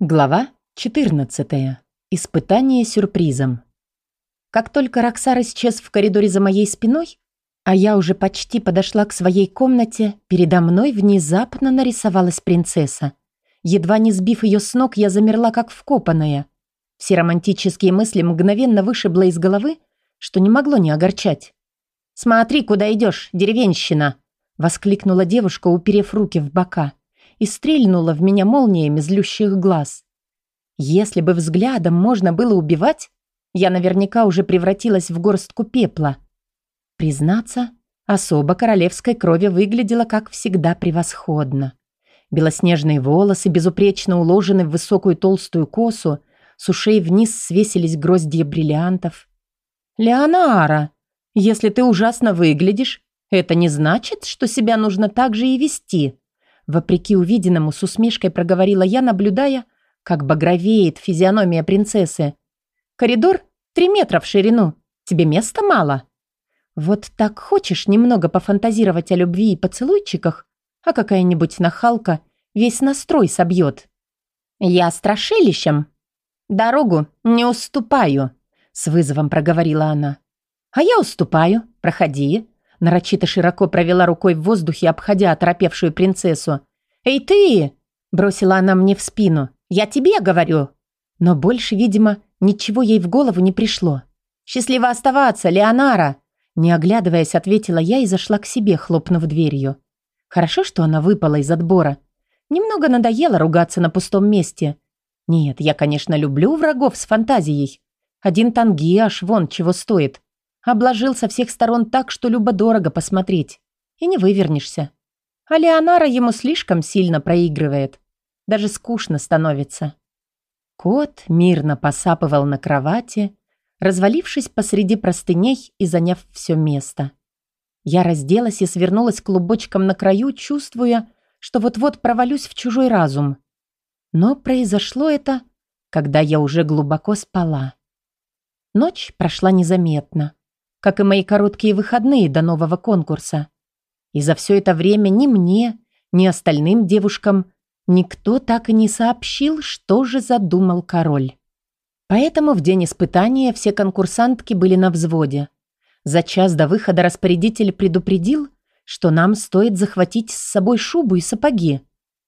Глава 14. Испытание сюрпризом. Как только Роксар исчез в коридоре за моей спиной, а я уже почти подошла к своей комнате, передо мной внезапно нарисовалась принцесса. Едва не сбив ее с ног, я замерла как вкопанная. Все романтические мысли мгновенно вышибло из головы, что не могло не огорчать. «Смотри, куда идешь, деревенщина!» — воскликнула девушка, уперев руки в бока и стрельнула в меня молниями злющих глаз. Если бы взглядом можно было убивать, я наверняка уже превратилась в горстку пепла. Признаться, особо королевской крови выглядела, как всегда, превосходно. Белоснежные волосы, безупречно уложены в высокую толстую косу, с ушей вниз свесились гроздья бриллиантов. «Леонара, если ты ужасно выглядишь, это не значит, что себя нужно так же и вести», Вопреки увиденному, с усмешкой проговорила я, наблюдая, как багровеет физиономия принцессы. «Коридор три метра в ширину. Тебе места мало?» «Вот так хочешь немного пофантазировать о любви и поцелуйчиках, а какая-нибудь нахалка весь настрой собьет?» «Я страшилищем. Дорогу не уступаю», — с вызовом проговорила она. «А я уступаю. Проходи», Нарочито широко провела рукой в воздухе, обходя оторопевшую принцессу. «Эй ты!» – бросила она мне в спину. «Я тебе говорю!» Но больше, видимо, ничего ей в голову не пришло. «Счастливо оставаться, Леонара!» Не оглядываясь, ответила я и зашла к себе, хлопнув дверью. Хорошо, что она выпала из отбора. Немного надоело ругаться на пустом месте. Нет, я, конечно, люблю врагов с фантазией. Один тангиаш вон чего стоит. Обложил со всех сторон так, что любо-дорого посмотреть. И не вывернешься. А Леонара ему слишком сильно проигрывает. Даже скучно становится. Кот мирно посапывал на кровати, развалившись посреди простыней и заняв все место. Я разделась и свернулась клубочком на краю, чувствуя, что вот-вот провалюсь в чужой разум. Но произошло это, когда я уже глубоко спала. Ночь прошла незаметно как и мои короткие выходные до нового конкурса. И за все это время ни мне, ни остальным девушкам никто так и не сообщил, что же задумал король. Поэтому в день испытания все конкурсантки были на взводе. За час до выхода распорядитель предупредил, что нам стоит захватить с собой шубу и сапоги.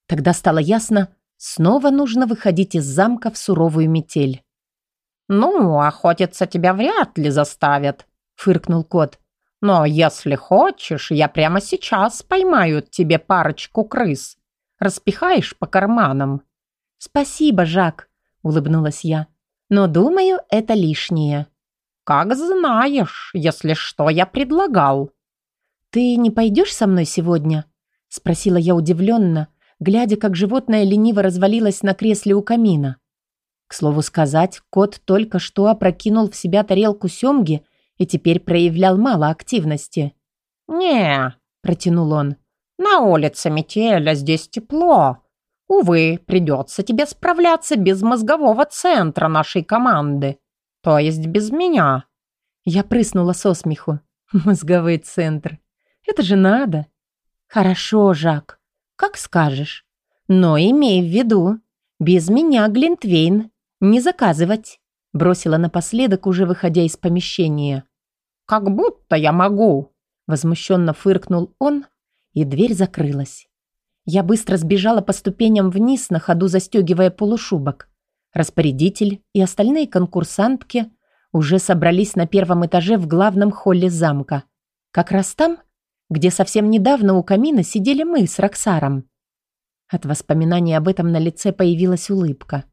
Тогда стало ясно, снова нужно выходить из замка в суровую метель. «Ну, охотиться тебя вряд ли заставят», фыркнул кот. «Но если хочешь, я прямо сейчас поймаю тебе парочку крыс. Распихаешь по карманам». «Спасибо, Жак», — улыбнулась я. «Но, думаю, это лишнее». «Как знаешь, если что, я предлагал». «Ты не пойдешь со мной сегодня?» — спросила я удивленно, глядя, как животное лениво развалилось на кресле у камина. К слову сказать, кот только что опрокинул в себя тарелку семги и теперь проявлял мало активности. «Не», — протянул он, — «на улице метель, а здесь тепло. Увы, придется тебе справляться без мозгового центра нашей команды, то есть без меня». Я прыснула со смеху. Мозговой центр. Это же надо. Хорошо, Жак, как скажешь. Но имей в виду, без меня Глинтвейн не заказывать. Бросила напоследок, уже выходя из помещения. «Как будто я могу!» Возмущенно фыркнул он, и дверь закрылась. Я быстро сбежала по ступеням вниз, на ходу застегивая полушубок. Распорядитель и остальные конкурсантки уже собрались на первом этаже в главном холле замка. Как раз там, где совсем недавно у камина сидели мы с Роксаром. От воспоминаний об этом на лице появилась улыбка.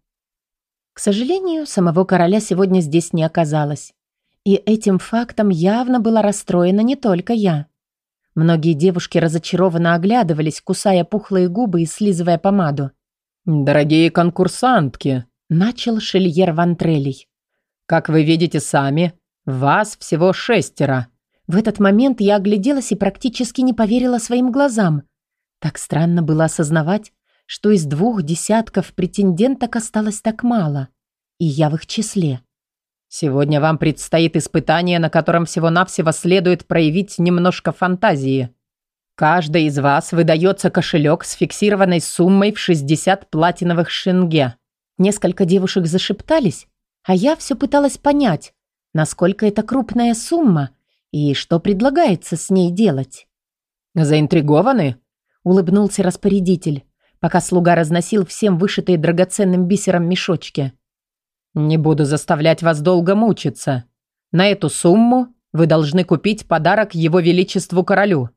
К сожалению, самого короля сегодня здесь не оказалось. И этим фактом явно была расстроена не только я. Многие девушки разочарованно оглядывались, кусая пухлые губы и слизывая помаду. «Дорогие конкурсантки», — начал Шельер Вантрелей. «Как вы видите сами, вас всего шестеро». В этот момент я огляделась и практически не поверила своим глазам. Так странно было осознавать, что из двух десятков претенденток осталось так мало, и я в их числе. Сегодня вам предстоит испытание, на котором всего-навсего следует проявить немножко фантазии. Каждой из вас выдается кошелек с фиксированной суммой в 60 платиновых шенге. Несколько девушек зашептались, а я все пыталась понять, насколько это крупная сумма и что предлагается с ней делать. «Заинтригованы?» – улыбнулся распорядитель, пока слуга разносил всем вышитые драгоценным бисером мешочки. «Не буду заставлять вас долго мучиться. На эту сумму вы должны купить подарок его величеству королю».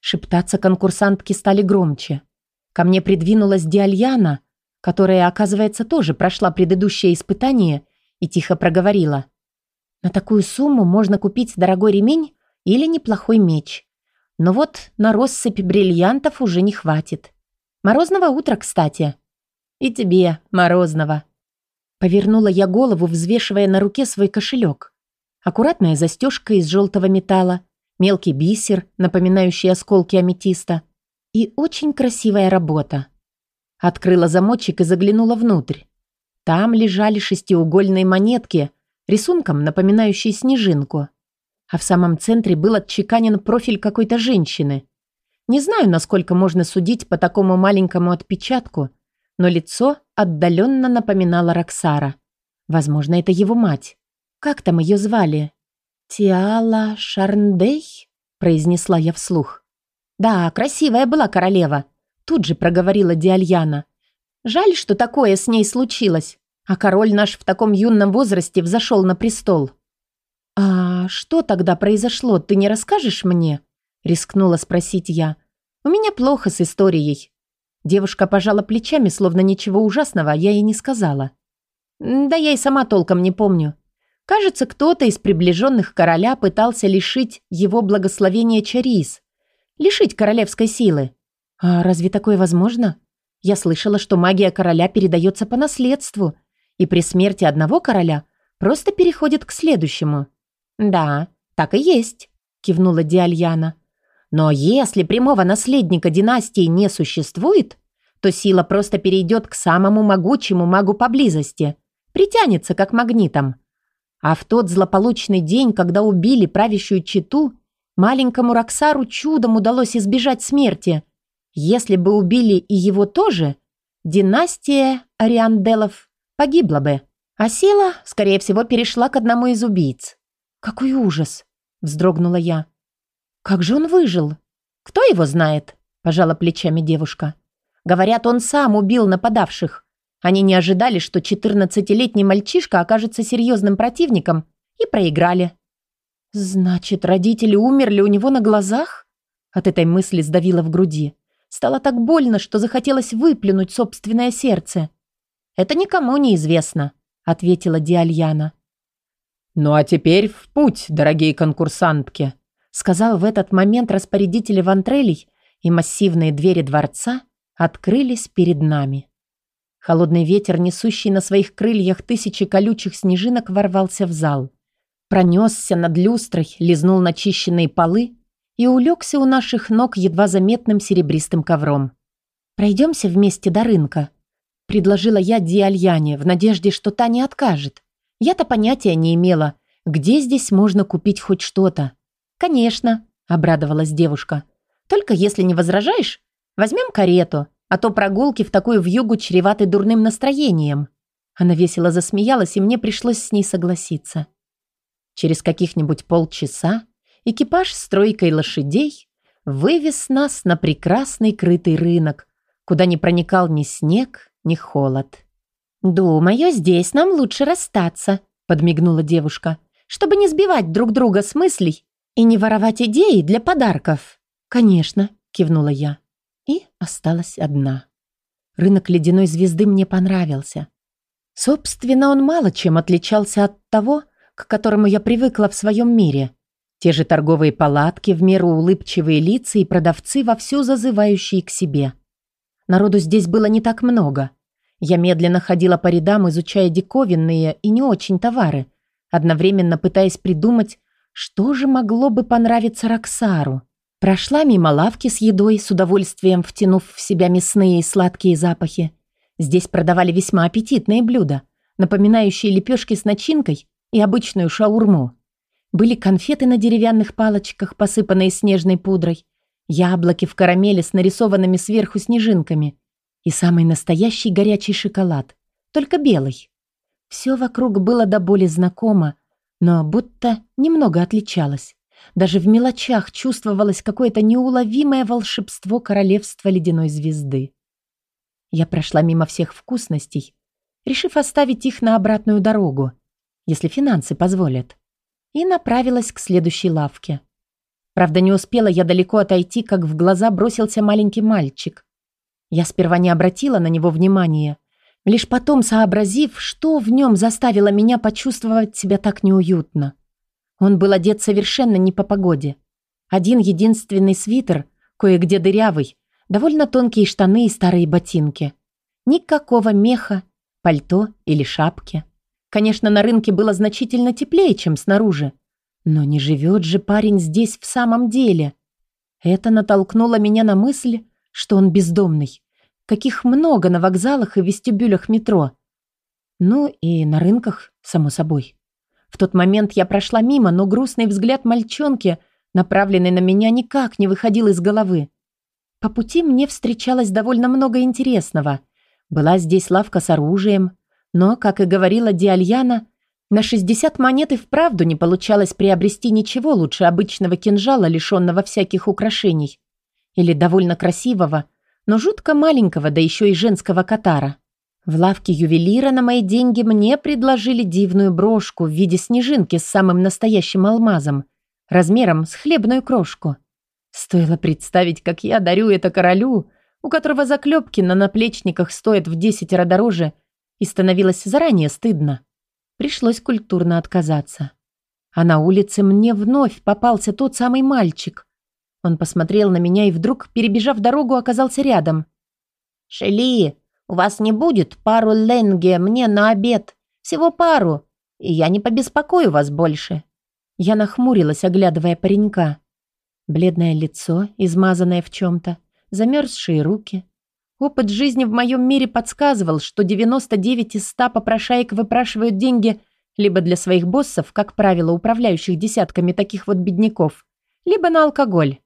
Шептаться конкурсантки стали громче. Ко мне придвинулась Диальяна, которая, оказывается, тоже прошла предыдущее испытание и тихо проговорила. «На такую сумму можно купить дорогой ремень или неплохой меч. Но вот на россыпь бриллиантов уже не хватит. Морозного утра, кстати. И тебе, морозного». Повернула я голову, взвешивая на руке свой кошелек. Аккуратная застежка из желтого металла, мелкий бисер, напоминающий осколки аметиста, и очень красивая работа. Открыла замочек и заглянула внутрь. Там лежали шестиугольные монетки, рисунком напоминающие снежинку. А в самом центре был отчеканен профиль какой-то женщины. Не знаю, насколько можно судить по такому маленькому отпечатку, но лицо отдаленно напоминало Роксара. Возможно, это его мать. Как там ее звали? «Тиала Шарндей?» – произнесла я вслух. «Да, красивая была королева», – тут же проговорила Диальяна. «Жаль, что такое с ней случилось, а король наш в таком юном возрасте взошел на престол». «А что тогда произошло, ты не расскажешь мне?» – рискнула спросить я. «У меня плохо с историей». Девушка пожала плечами, словно ничего ужасного я ей не сказала. «Да я и сама толком не помню. Кажется, кто-то из приближенных короля пытался лишить его благословения Чарис, лишить королевской силы. А разве такое возможно? Я слышала, что магия короля передается по наследству, и при смерти одного короля просто переходит к следующему. Да, так и есть, кивнула Диальяна. Но если прямого наследника династии не существует, то сила просто перейдет к самому могучему магу поблизости, притянется как магнитом. А в тот злополучный день, когда убили правящую читу, маленькому Роксару чудом удалось избежать смерти. Если бы убили и его тоже, династия Арианделов погибла бы. А сила, скорее всего, перешла к одному из убийц. «Какой ужас!» – вздрогнула я. «Как же он выжил?» «Кто его знает?» – пожала плечами девушка. «Говорят, он сам убил нападавших. Они не ожидали, что 14-летний мальчишка окажется серьезным противником, и проиграли. «Значит, родители умерли у него на глазах?» От этой мысли сдавило в груди. Стало так больно, что захотелось выплюнуть собственное сердце. «Это никому не известно», — ответила Диальяна. «Ну а теперь в путь, дорогие конкурсантки», — сказал в этот момент распорядитель Вантрелей, и массивные двери дворца открылись перед нами. Холодный ветер, несущий на своих крыльях тысячи колючих снежинок, ворвался в зал. Пронесся над люстрой, лизнул начищенные полы и улегся у наших ног едва заметным серебристым ковром. «Пройдемся вместе до рынка», — предложила я Диальяне в надежде, что та не откажет. Я-то понятия не имела, где здесь можно купить хоть что-то. «Конечно», — обрадовалась девушка. «Только если не возражаешь, возьмем карету а то прогулки в такую вьюгу чреваты дурным настроением». Она весело засмеялась, и мне пришлось с ней согласиться. Через каких-нибудь полчаса экипаж с тройкой лошадей вывез нас на прекрасный крытый рынок, куда не проникал ни снег, ни холод. «Думаю, здесь нам лучше расстаться», — подмигнула девушка, «чтобы не сбивать друг друга с мыслей и не воровать идеи для подарков». «Конечно», — кивнула я и осталась одна. Рынок ледяной звезды мне понравился. Собственно, он мало чем отличался от того, к которому я привыкла в своем мире. Те же торговые палатки, в меру улыбчивые лица и продавцы, вовсю зазывающие к себе. Народу здесь было не так много. Я медленно ходила по рядам, изучая диковинные и не очень товары, одновременно пытаясь придумать, что же могло бы понравиться Роксару. Прошла мимо лавки с едой, с удовольствием втянув в себя мясные и сладкие запахи. Здесь продавали весьма аппетитные блюда, напоминающие лепешки с начинкой и обычную шаурму. Были конфеты на деревянных палочках, посыпанные снежной пудрой, яблоки в карамели с нарисованными сверху снежинками и самый настоящий горячий шоколад, только белый. Все вокруг было до боли знакомо, но будто немного отличалось. Даже в мелочах чувствовалось какое-то неуловимое волшебство королевства ледяной звезды. Я прошла мимо всех вкусностей, решив оставить их на обратную дорогу, если финансы позволят, и направилась к следующей лавке. Правда, не успела я далеко отойти, как в глаза бросился маленький мальчик. Я сперва не обратила на него внимания, лишь потом сообразив, что в нем заставило меня почувствовать себя так неуютно. Он был одет совершенно не по погоде. Один единственный свитер, кое-где дырявый, довольно тонкие штаны и старые ботинки. Никакого меха, пальто или шапки. Конечно, на рынке было значительно теплее, чем снаружи. Но не живет же парень здесь в самом деле. Это натолкнуло меня на мысль, что он бездомный. Каких много на вокзалах и вестибюлях метро. Ну и на рынках, само собой. В тот момент я прошла мимо, но грустный взгляд мальчонки, направленный на меня, никак не выходил из головы. По пути мне встречалось довольно много интересного. Была здесь лавка с оружием, но, как и говорила Диальяна, на 60 монет и вправду не получалось приобрести ничего лучше обычного кинжала, лишенного всяких украшений. Или довольно красивого, но жутко маленького, да еще и женского катара. В лавке ювелира на мои деньги мне предложили дивную брошку в виде снежинки с самым настоящим алмазом, размером с хлебную крошку. Стоило представить, как я дарю это королю, у которого заклепки на наплечниках стоят в десятеро дороже, и становилось заранее стыдно. Пришлось культурно отказаться. А на улице мне вновь попался тот самый мальчик. Он посмотрел на меня и вдруг, перебежав дорогу, оказался рядом. «Шели, у вас не будет пару ленге мне на обед? Всего пару, и я не побеспокою вас больше». Я нахмурилась, оглядывая паренька. Бледное лицо, измазанное в чем-то, замерзшие руки. Опыт жизни в моем мире подсказывал, что 99 из 100 попрошаек выпрашивают деньги либо для своих боссов, как правило, управляющих десятками таких вот бедняков, либо на алкоголь.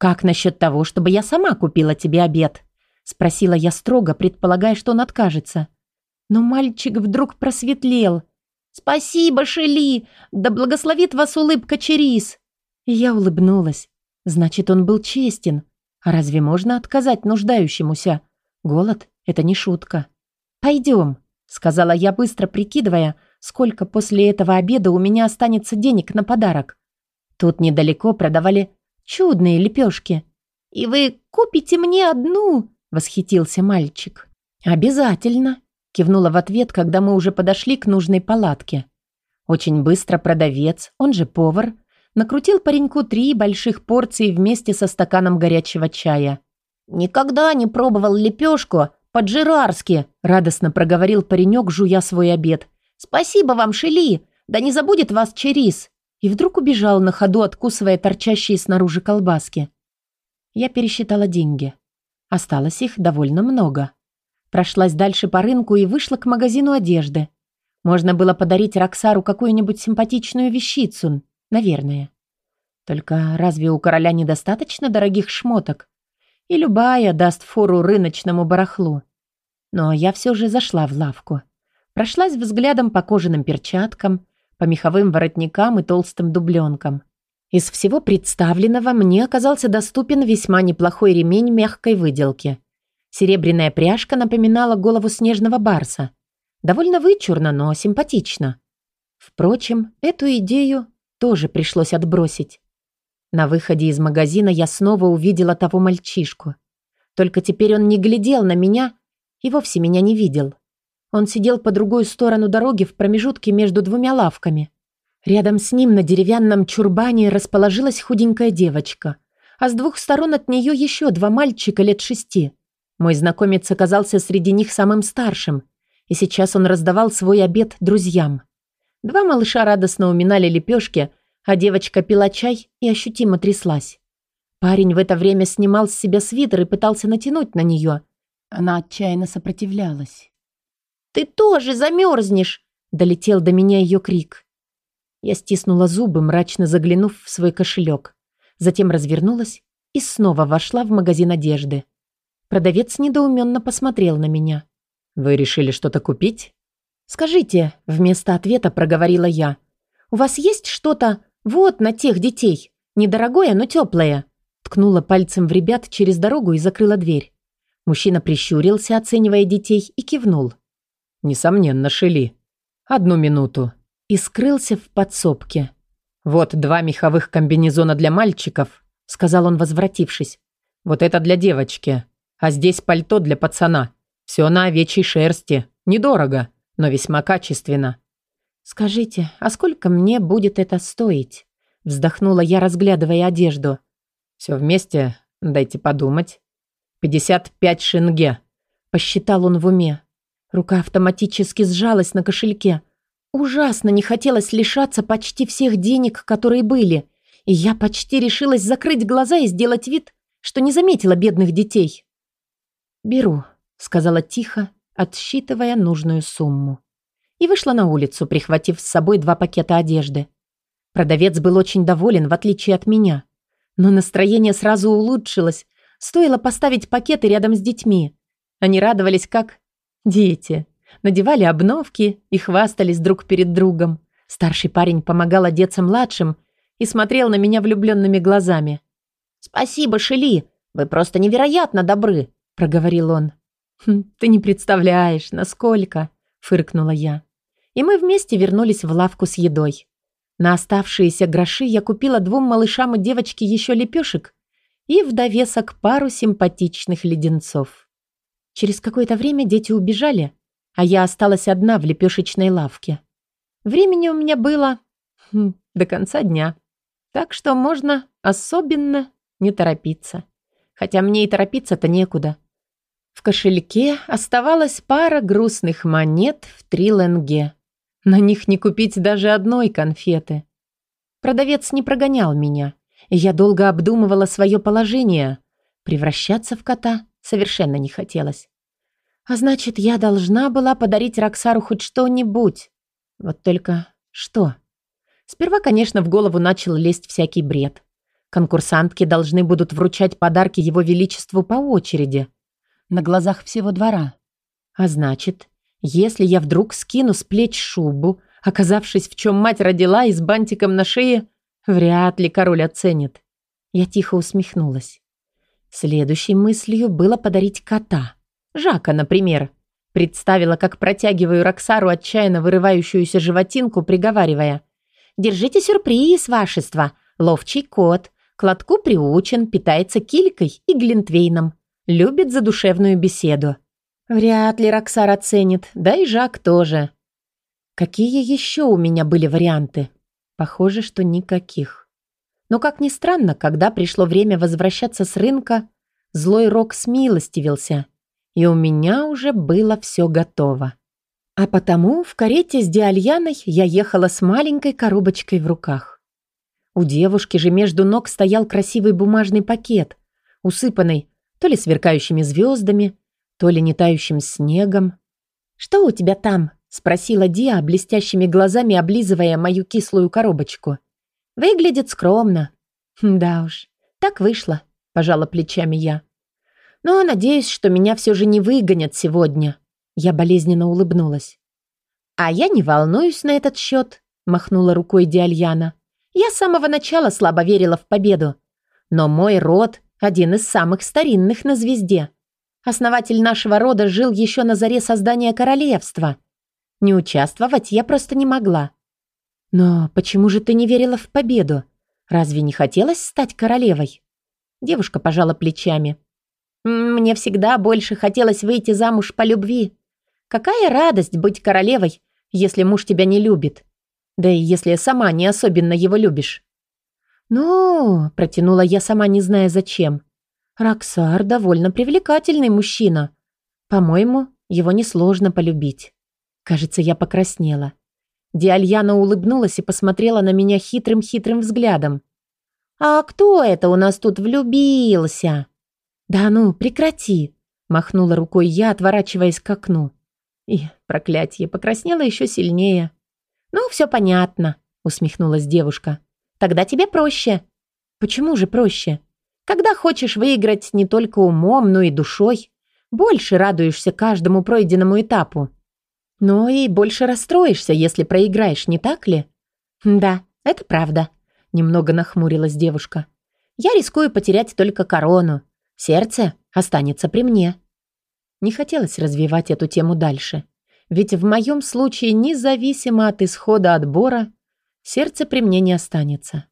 «Как насчет того, чтобы я сама купила тебе обед?» Спросила я строго, предполагая, что он откажется. Но мальчик вдруг просветлел. «Спасибо, Шели! Да благословит вас улыбка Черис!» Я улыбнулась. Значит, он был честен. А разве можно отказать нуждающемуся? Голод — это не шутка. «Пойдем», — сказала я, быстро прикидывая, сколько после этого обеда у меня останется денег на подарок. Тут недалеко продавали чудные лепешки. «И вы купите мне одну?» — восхитился мальчик. «Обязательно», — кивнула в ответ, когда мы уже подошли к нужной палатке. Очень быстро продавец, он же повар, накрутил пареньку три больших порции вместе со стаканом горячего чая. «Никогда не пробовал лепешку по-джерарски», — радостно проговорил паренек, жуя свой обед. «Спасибо вам, Шели! Да не забудет вас Черис!» И вдруг убежал на ходу, откусывая торчащие снаружи колбаски. Я пересчитала деньги. Осталось их довольно много. Прошлась дальше по рынку и вышла к магазину одежды. Можно было подарить Роксару какую-нибудь симпатичную вещицу, наверное. Только разве у короля недостаточно дорогих шмоток? И любая даст фору рыночному барахлу. Но я все же зашла в лавку. Прошлась взглядом по кожаным перчаткам, по меховым воротникам и толстым дубленкам. Из всего представленного мне оказался доступен весьма неплохой ремень мягкой выделки. Серебряная пряжка напоминала голову снежного барса. Довольно вычурно, но симпатично. Впрочем, эту идею тоже пришлось отбросить. На выходе из магазина я снова увидела того мальчишку. Только теперь он не глядел на меня и вовсе меня не видел. Он сидел по другую сторону дороги в промежутке между двумя лавками. Рядом с ним на деревянном чурбане расположилась худенькая девочка, а с двух сторон от нее еще два мальчика лет шести. Мой знакомец оказался среди них самым старшим, и сейчас он раздавал свой обед друзьям. Два малыша радостно уминали лепешки, а девочка пила чай и ощутимо тряслась. Парень в это время снимал с себя свитер и пытался натянуть на нее. Она отчаянно сопротивлялась. «Ты тоже замерзнешь!» – долетел до меня ее крик. Я стиснула зубы, мрачно заглянув в свой кошелек. Затем развернулась и снова вошла в магазин одежды. Продавец недоуменно посмотрел на меня. «Вы решили что-то купить?» «Скажите», — вместо ответа проговорила я, «у вас есть что-то вот на тех детей? Недорогое, но теплое?» Ткнула пальцем в ребят через дорогу и закрыла дверь. Мужчина прищурился, оценивая детей, и кивнул. «Несомненно, Шели. Одну минуту». И скрылся в подсобке. «Вот два меховых комбинезона для мальчиков», — сказал он, возвратившись. «Вот это для девочки. А здесь пальто для пацана. Все на овечьей шерсти. Недорого, но весьма качественно». «Скажите, а сколько мне будет это стоить?» Вздохнула я, разглядывая одежду. «Все вместе, дайте подумать. Пятьдесят пять шинге», — посчитал он в уме. Рука автоматически сжалась на кошельке. Ужасно не хотелось лишаться почти всех денег, которые были, и я почти решилась закрыть глаза и сделать вид, что не заметила бедных детей. «Беру», — сказала тихо, отсчитывая нужную сумму. И вышла на улицу, прихватив с собой два пакета одежды. Продавец был очень доволен, в отличие от меня. Но настроение сразу улучшилось. Стоило поставить пакеты рядом с детьми. Они радовались как дети. Надевали обновки и хвастались друг перед другом. Старший парень помогал одеться младшим и смотрел на меня влюбленными глазами. «Спасибо, Шели, вы просто невероятно добры», — проговорил он. «Хм, «Ты не представляешь, насколько», — фыркнула я. И мы вместе вернулись в лавку с едой. На оставшиеся гроши я купила двум малышам и девочке еще лепешек и в довесок пару симпатичных леденцов. Через какое-то время дети убежали, а я осталась одна в лепешечной лавке. Времени у меня было хм, до конца дня, так что можно особенно не торопиться. Хотя мне и торопиться-то некуда. В кошельке оставалась пара грустных монет в три ленге. На них не купить даже одной конфеты. Продавец не прогонял меня, я долго обдумывала свое положение. Превращаться в кота совершенно не хотелось. А значит, я должна была подарить Роксару хоть что-нибудь. Вот только что? Сперва, конечно, в голову начал лезть всякий бред. Конкурсантки должны будут вручать подарки его величеству по очереди. На глазах всего двора. А значит, если я вдруг скину с плеч шубу, оказавшись в чем мать родила и с бантиком на шее, вряд ли король оценит. Я тихо усмехнулась. Следующей мыслью было подарить кота. Жака, например. Представила, как протягиваю Роксару отчаянно вырывающуюся животинку, приговаривая. «Держите сюрприз, вашество. Ловчий кот. К лотку приучен, питается килькой и глинтвейном. Любит задушевную беседу. Вряд ли Роксар оценит, да и Жак тоже. Какие еще у меня были варианты? Похоже, что никаких. Но, как ни странно, когда пришло время возвращаться с рынка, злой Рок смилостивился, и у меня уже было все готово. А потому в карете с Диальяной я ехала с маленькой коробочкой в руках. У девушки же между ног стоял красивый бумажный пакет, усыпанный то ли сверкающими звездами, то ли не тающим снегом. «Что у тебя там?» — спросила Диа, блестящими глазами облизывая мою кислую коробочку. «Выглядит скромно». «Хм, «Да уж, так вышло», — пожала плечами я. «Но надеюсь, что меня все же не выгонят сегодня». Я болезненно улыбнулась. «А я не волнуюсь на этот счет», — махнула рукой Диальяна. «Я с самого начала слабо верила в победу. Но мой род — один из самых старинных на звезде. Основатель нашего рода жил еще на заре создания королевства. Не участвовать я просто не могла. Но почему же ты не верила в победу? Разве не хотелось стать королевой? Девушка пожала плечами. Мне всегда больше хотелось выйти замуж по любви. Какая радость быть королевой, если муж тебя не любит. Да и если сама не особенно его любишь. «Ну...» — протянула я сама, не зная зачем. Роксар довольно привлекательный мужчина. По-моему, его несложно полюбить. Кажется, я покраснела. Диальяна улыбнулась и посмотрела на меня хитрым-хитрым взглядом. «А кто это у нас тут влюбился?» «Да ну, прекрати!» — махнула рукой я, отворачиваясь к окну. И, проклятье, покраснела еще сильнее. «Ну, все понятно», — усмехнулась девушка. «Тогда тебе проще». «Почему же проще?» Когда хочешь выиграть не только умом, но и душой, больше радуешься каждому пройденному этапу. Но и больше расстроишься, если проиграешь, не так ли? Да, это правда, немного нахмурилась девушка. Я рискую потерять только корону. Сердце останется при мне. Не хотелось развивать эту тему дальше. Ведь в моем случае, независимо от исхода отбора, сердце при мне не останется.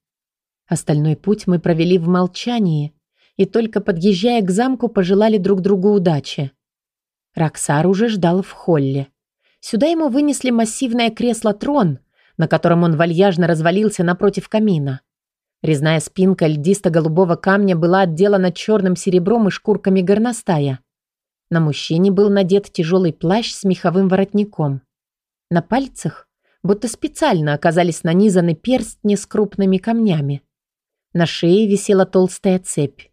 Остальной путь мы провели в молчании и только подъезжая к замку пожелали друг другу удачи. Роксар уже ждал в холле. Сюда ему вынесли массивное кресло-трон, на котором он вальяжно развалился напротив камина. Резная спинка льдисто-голубого камня была отделана черным серебром и шкурками горностая. На мужчине был надет тяжелый плащ с меховым воротником. На пальцах будто специально оказались нанизаны перстни с крупными камнями. На шее висела толстая цепь.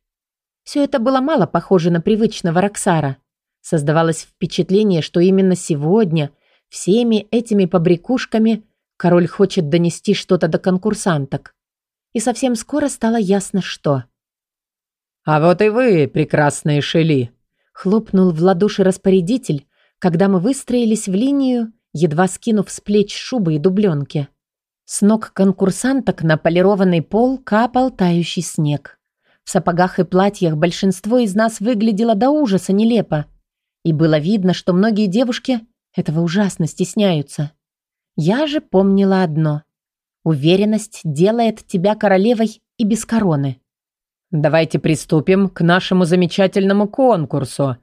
Все это было мало похоже на привычного Роксара. Создавалось впечатление, что именно сегодня всеми этими побрякушками король хочет донести что-то до конкурсанток. И совсем скоро стало ясно, что. «А вот и вы, прекрасные Шели!» Хлопнул в ладоши распорядитель, когда мы выстроились в линию, едва скинув с плеч шубы и дубленки. С ног конкурсанток на полированный пол капал тающий снег. В сапогах и платьях большинство из нас выглядело до ужаса нелепо. И было видно, что многие девушки этого ужасно стесняются. Я же помнила одно. Уверенность делает тебя королевой и без короны. Давайте приступим к нашему замечательному конкурсу.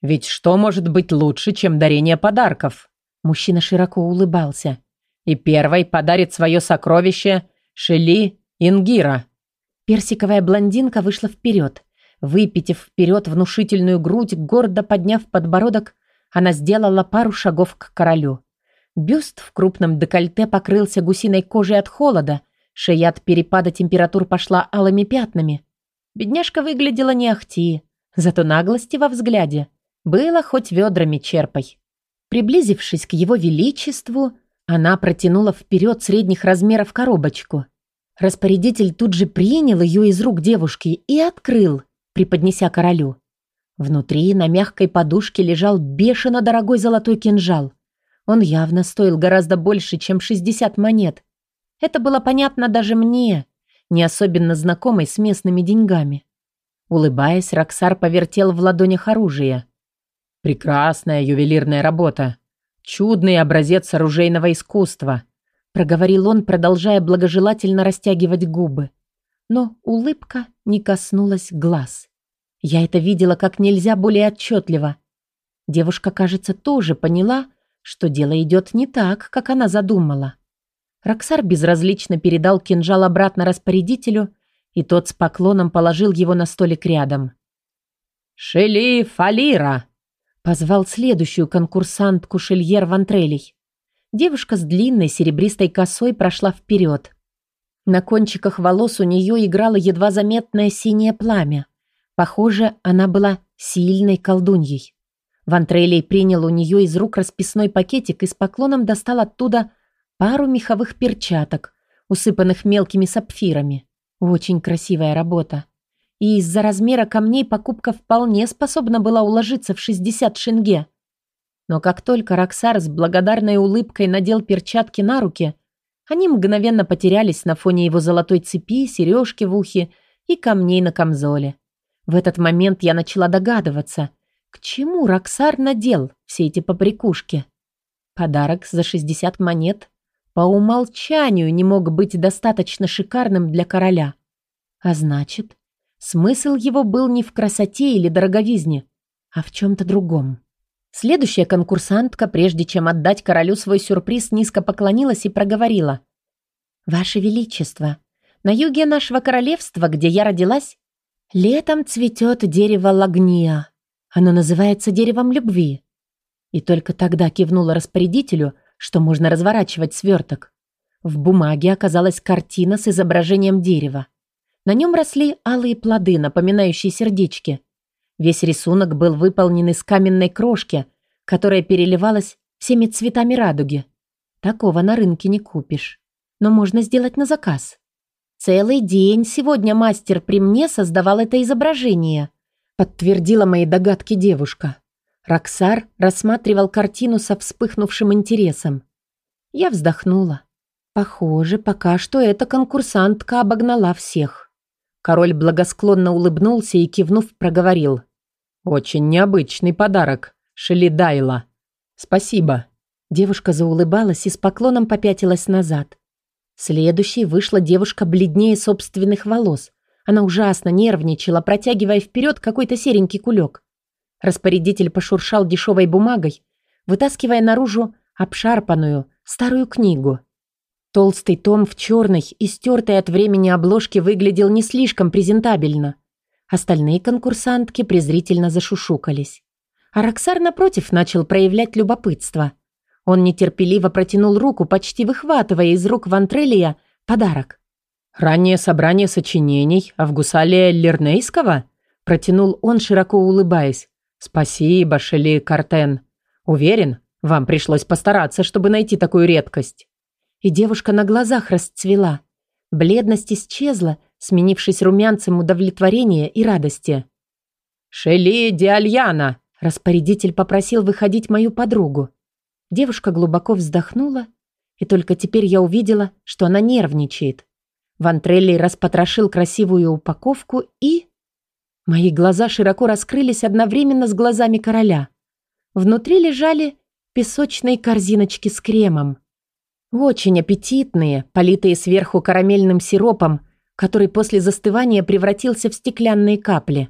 Ведь что может быть лучше, чем дарение подарков? Мужчина широко улыбался. И первой подарит свое сокровище Шели Ингира. Персиковая блондинка вышла вперед. Выпитив вперед внушительную грудь, гордо подняв подбородок, она сделала пару шагов к королю. Бюст в крупном декольте покрылся гусиной кожей от холода, шея от перепада температур пошла алыми пятнами. Бедняжка выглядела не ахти, зато наглости во взгляде было хоть ведрами черпай. Приблизившись к его величеству, она протянула вперед средних размеров коробочку. Распорядитель тут же принял ее из рук девушки и открыл, преподнеся королю. Внутри на мягкой подушке лежал бешено дорогой золотой кинжал. Он явно стоил гораздо больше, чем 60 монет. Это было понятно даже мне, не особенно знакомой с местными деньгами. Улыбаясь, Роксар повертел в ладонях оружие. «Прекрасная ювелирная работа. Чудный образец оружейного искусства», проговорил он, продолжая благожелательно растягивать губы. Но улыбка не коснулась глаз. Я это видела как нельзя более отчетливо. Девушка, кажется, тоже поняла, что дело идет не так, как она задумала. Роксар безразлично передал кинжал обратно распорядителю, и тот с поклоном положил его на столик рядом. «Шели Фалира!» — позвал следующую конкурсантку Шельер Вантрелей. Девушка с длинной серебристой косой прошла вперед. На кончиках волос у нее играло едва заметное синее пламя. Похоже, она была сильной колдуньей. Вантрелей принял у нее из рук расписной пакетик и с поклоном достал оттуда пару меховых перчаток, усыпанных мелкими сапфирами. Очень красивая работа. И из-за размера камней покупка вполне способна была уложиться в 60 шенге. Но как только Роксар с благодарной улыбкой надел перчатки на руки, они мгновенно потерялись на фоне его золотой цепи, сережки в ухе и камней на камзоле. В этот момент я начала догадываться, к чему Роксар надел все эти поприкушки. Подарок за 60 монет по умолчанию не мог быть достаточно шикарным для короля. А значит, смысл его был не в красоте или дороговизне, а в чем-то другом. Следующая конкурсантка, прежде чем отдать королю свой сюрприз, низко поклонилась и проговорила. «Ваше Величество, на юге нашего королевства, где я родилась, Летом цветет дерево лагния. Оно называется деревом любви. И только тогда кивнула распорядителю, что можно разворачивать сверток. В бумаге оказалась картина с изображением дерева. На нем росли алые плоды, напоминающие сердечки. Весь рисунок был выполнен из каменной крошки, которая переливалась всеми цветами радуги. Такого на рынке не купишь. Но можно сделать на заказ. Целый день сегодня мастер при мне создавал это изображение, подтвердила мои догадки девушка. Роксар рассматривал картину со вспыхнувшим интересом. Я вздохнула. Похоже, пока что эта конкурсантка обогнала всех. Король благосклонно улыбнулся и, кивнув, проговорил. «Очень необычный подарок, Шелидайла. Спасибо». Девушка заулыбалась и с поклоном попятилась назад. Следующей вышла девушка бледнее собственных волос. Она ужасно нервничала, протягивая вперед какой-то серенький кулек. Распорядитель пошуршал дешевой бумагой, вытаскивая наружу обшарпанную, старую книгу. Толстый том в черной и стертой от времени обложке выглядел не слишком презентабельно. Остальные конкурсантки презрительно зашушукались. А Роксар, напротив, начал проявлять любопытство. Он нетерпеливо протянул руку, почти выхватывая из рук Вантрелия подарок. «Раннее собрание сочинений Авгусалия Лернейского?» Протянул он, широко улыбаясь. «Спасибо, Шели Картен. Уверен, вам пришлось постараться, чтобы найти такую редкость». И девушка на глазах расцвела. Бледность исчезла, сменившись румянцем удовлетворения и радости. «Шели Диальяна!» Распорядитель попросил выходить мою подругу. Девушка глубоко вздохнула, и только теперь я увидела, что она нервничает. Вантрелли распотрошил красивую упаковку и... Мои глаза широко раскрылись одновременно с глазами короля. Внутри лежали песочные корзиночки с кремом. Очень аппетитные, политые сверху карамельным сиропом, который после застывания превратился в стеклянные капли.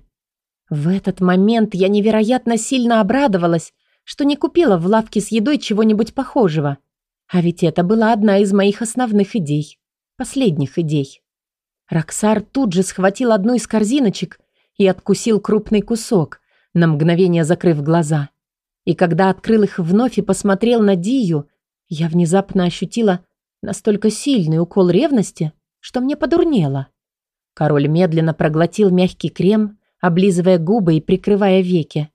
В этот момент я невероятно сильно обрадовалась, что не купила в лавке с едой чего-нибудь похожего. А ведь это была одна из моих основных идей. Последних идей. Роксар тут же схватил одну из корзиночек и откусил крупный кусок, на мгновение закрыв глаза. И когда открыл их вновь и посмотрел на Дию, я внезапно ощутила настолько сильный укол ревности, что мне подурнело. Король медленно проглотил мягкий крем, облизывая губы и прикрывая веки.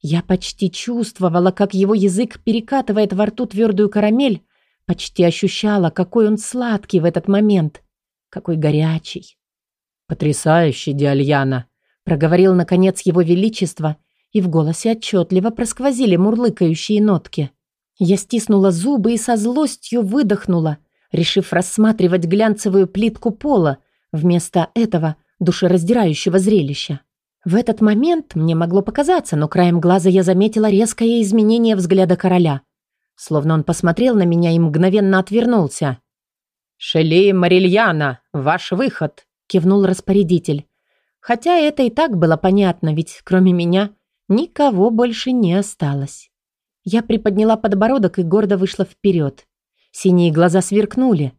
Я почти чувствовала, как его язык перекатывает во рту твердую карамель, почти ощущала, какой он сладкий в этот момент, какой горячий. «Потрясающе, Диальяна!» Проговорил, наконец, его величество, и в голосе отчетливо просквозили мурлыкающие нотки. Я стиснула зубы и со злостью выдохнула, решив рассматривать глянцевую плитку пола вместо этого душераздирающего зрелища. В этот момент мне могло показаться, но краем глаза я заметила резкое изменение взгляда короля. Словно он посмотрел на меня и мгновенно отвернулся. «Шели Марильяна, ваш выход!» – кивнул распорядитель. Хотя это и так было понятно, ведь кроме меня никого больше не осталось. Я приподняла подбородок и гордо вышла вперед. Синие глаза сверкнули.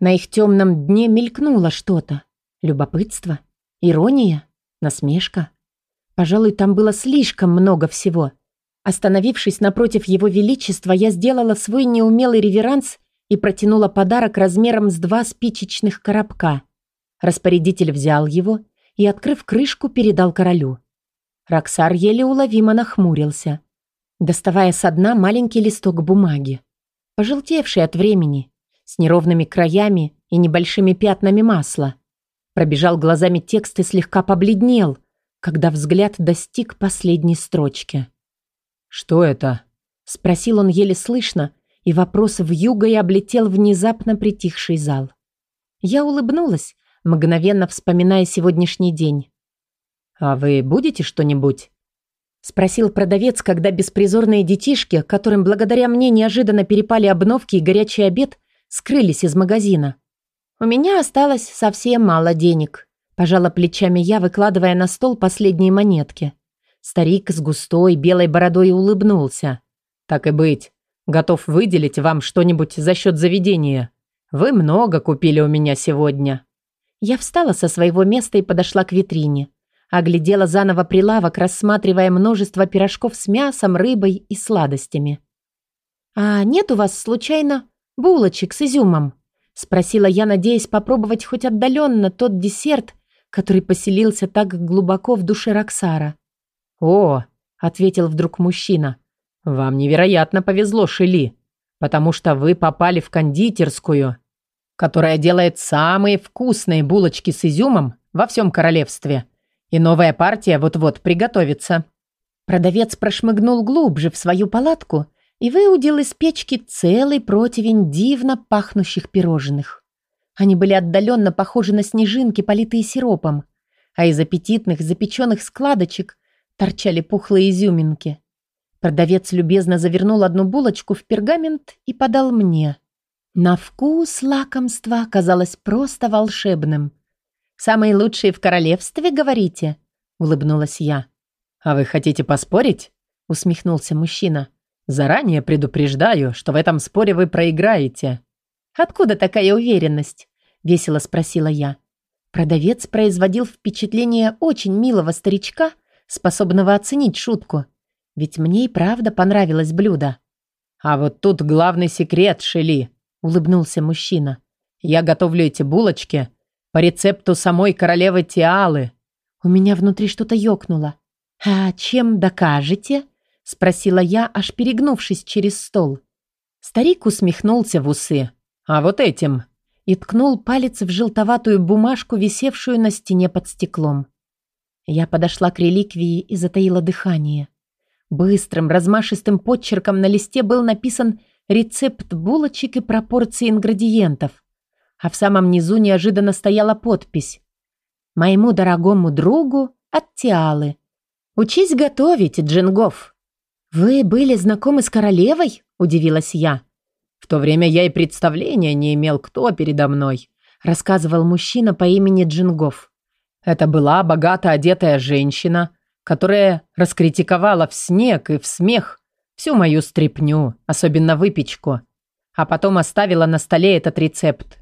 На их темном дне мелькнуло что-то. Любопытство? Ирония? Насмешка? Пожалуй, там было слишком много всего. Остановившись напротив его величества, я сделала свой неумелый реверанс и протянула подарок размером с два спичечных коробка. Распорядитель взял его — и, открыв крышку, передал королю. Роксар еле уловимо нахмурился, доставая со дна маленький листок бумаги, пожелтевший от времени, с неровными краями и небольшими пятнами масла. Пробежал глазами текст и слегка побледнел, когда взгляд достиг последней строчки. «Что это?» — спросил он еле слышно, и вопрос вьюгой облетел внезапно притихший зал. Я улыбнулась, мгновенно вспоминая сегодняшний день. «А вы будете что-нибудь?» Спросил продавец, когда беспризорные детишки, которым благодаря мне неожиданно перепали обновки и горячий обед, скрылись из магазина. «У меня осталось совсем мало денег», – пожала плечами я, выкладывая на стол последние монетки. Старик с густой белой бородой улыбнулся. «Так и быть. Готов выделить вам что-нибудь за счет заведения. Вы много купили у меня сегодня». Я встала со своего места и подошла к витрине. Оглядела заново прилавок, рассматривая множество пирожков с мясом, рыбой и сладостями. «А нет у вас, случайно, булочек с изюмом?» Спросила я, надеясь попробовать хоть отдаленно тот десерт, который поселился так глубоко в душе Роксара. «О!» — ответил вдруг мужчина. «Вам невероятно повезло, Шели, потому что вы попали в кондитерскую, которая делает самые вкусные булочки с изюмом во всем королевстве. И новая партия вот-вот приготовится». Продавец прошмыгнул глубже в свою палатку и выудил из печки целый противень дивно пахнущих пирожных. Они были отдаленно похожи на снежинки, политые сиропом, а из аппетитных запеченных складочек торчали пухлые изюминки. Продавец любезно завернул одну булочку в пергамент и подал мне. На вкус лакомство оказалось просто волшебным. «Самые лучшие в королевстве, говорите?» — улыбнулась я. «А вы хотите поспорить?» — усмехнулся мужчина. «Заранее предупреждаю, что в этом споре вы проиграете». «Откуда такая уверенность?» — весело спросила я. Продавец производил впечатление очень милого старичка, способного оценить шутку. Ведь мне и правда понравилось блюдо. «А вот тут главный секрет, Шели», — улыбнулся мужчина. «Я готовлю эти булочки по рецепту самой королевы Тиалы». У меня внутри что-то ёкнуло. «А чем докажете?» — спросила я, аж перегнувшись через стол. Старик усмехнулся в усы. «А вот этим!» и ткнул палец в желтоватую бумажку, висевшую на стене под стеклом. Я подошла к реликвии и затаила дыхание. Быстрым, размашистым подчерком на листе был написан рецепт булочек и пропорции ингредиентов, а в самом низу неожиданно стояла подпись «Моему дорогому другу от Тиалы. Учись готовить, Джингов». «Вы были знакомы с королевой?» – удивилась я. В то время я и представления не имел, кто передо мной, рассказывал мужчина по имени Джингов. Это была богато одетая женщина, которая раскритиковала в снег и в смех всю мою стряпню, особенно выпечку, а потом оставила на столе этот рецепт.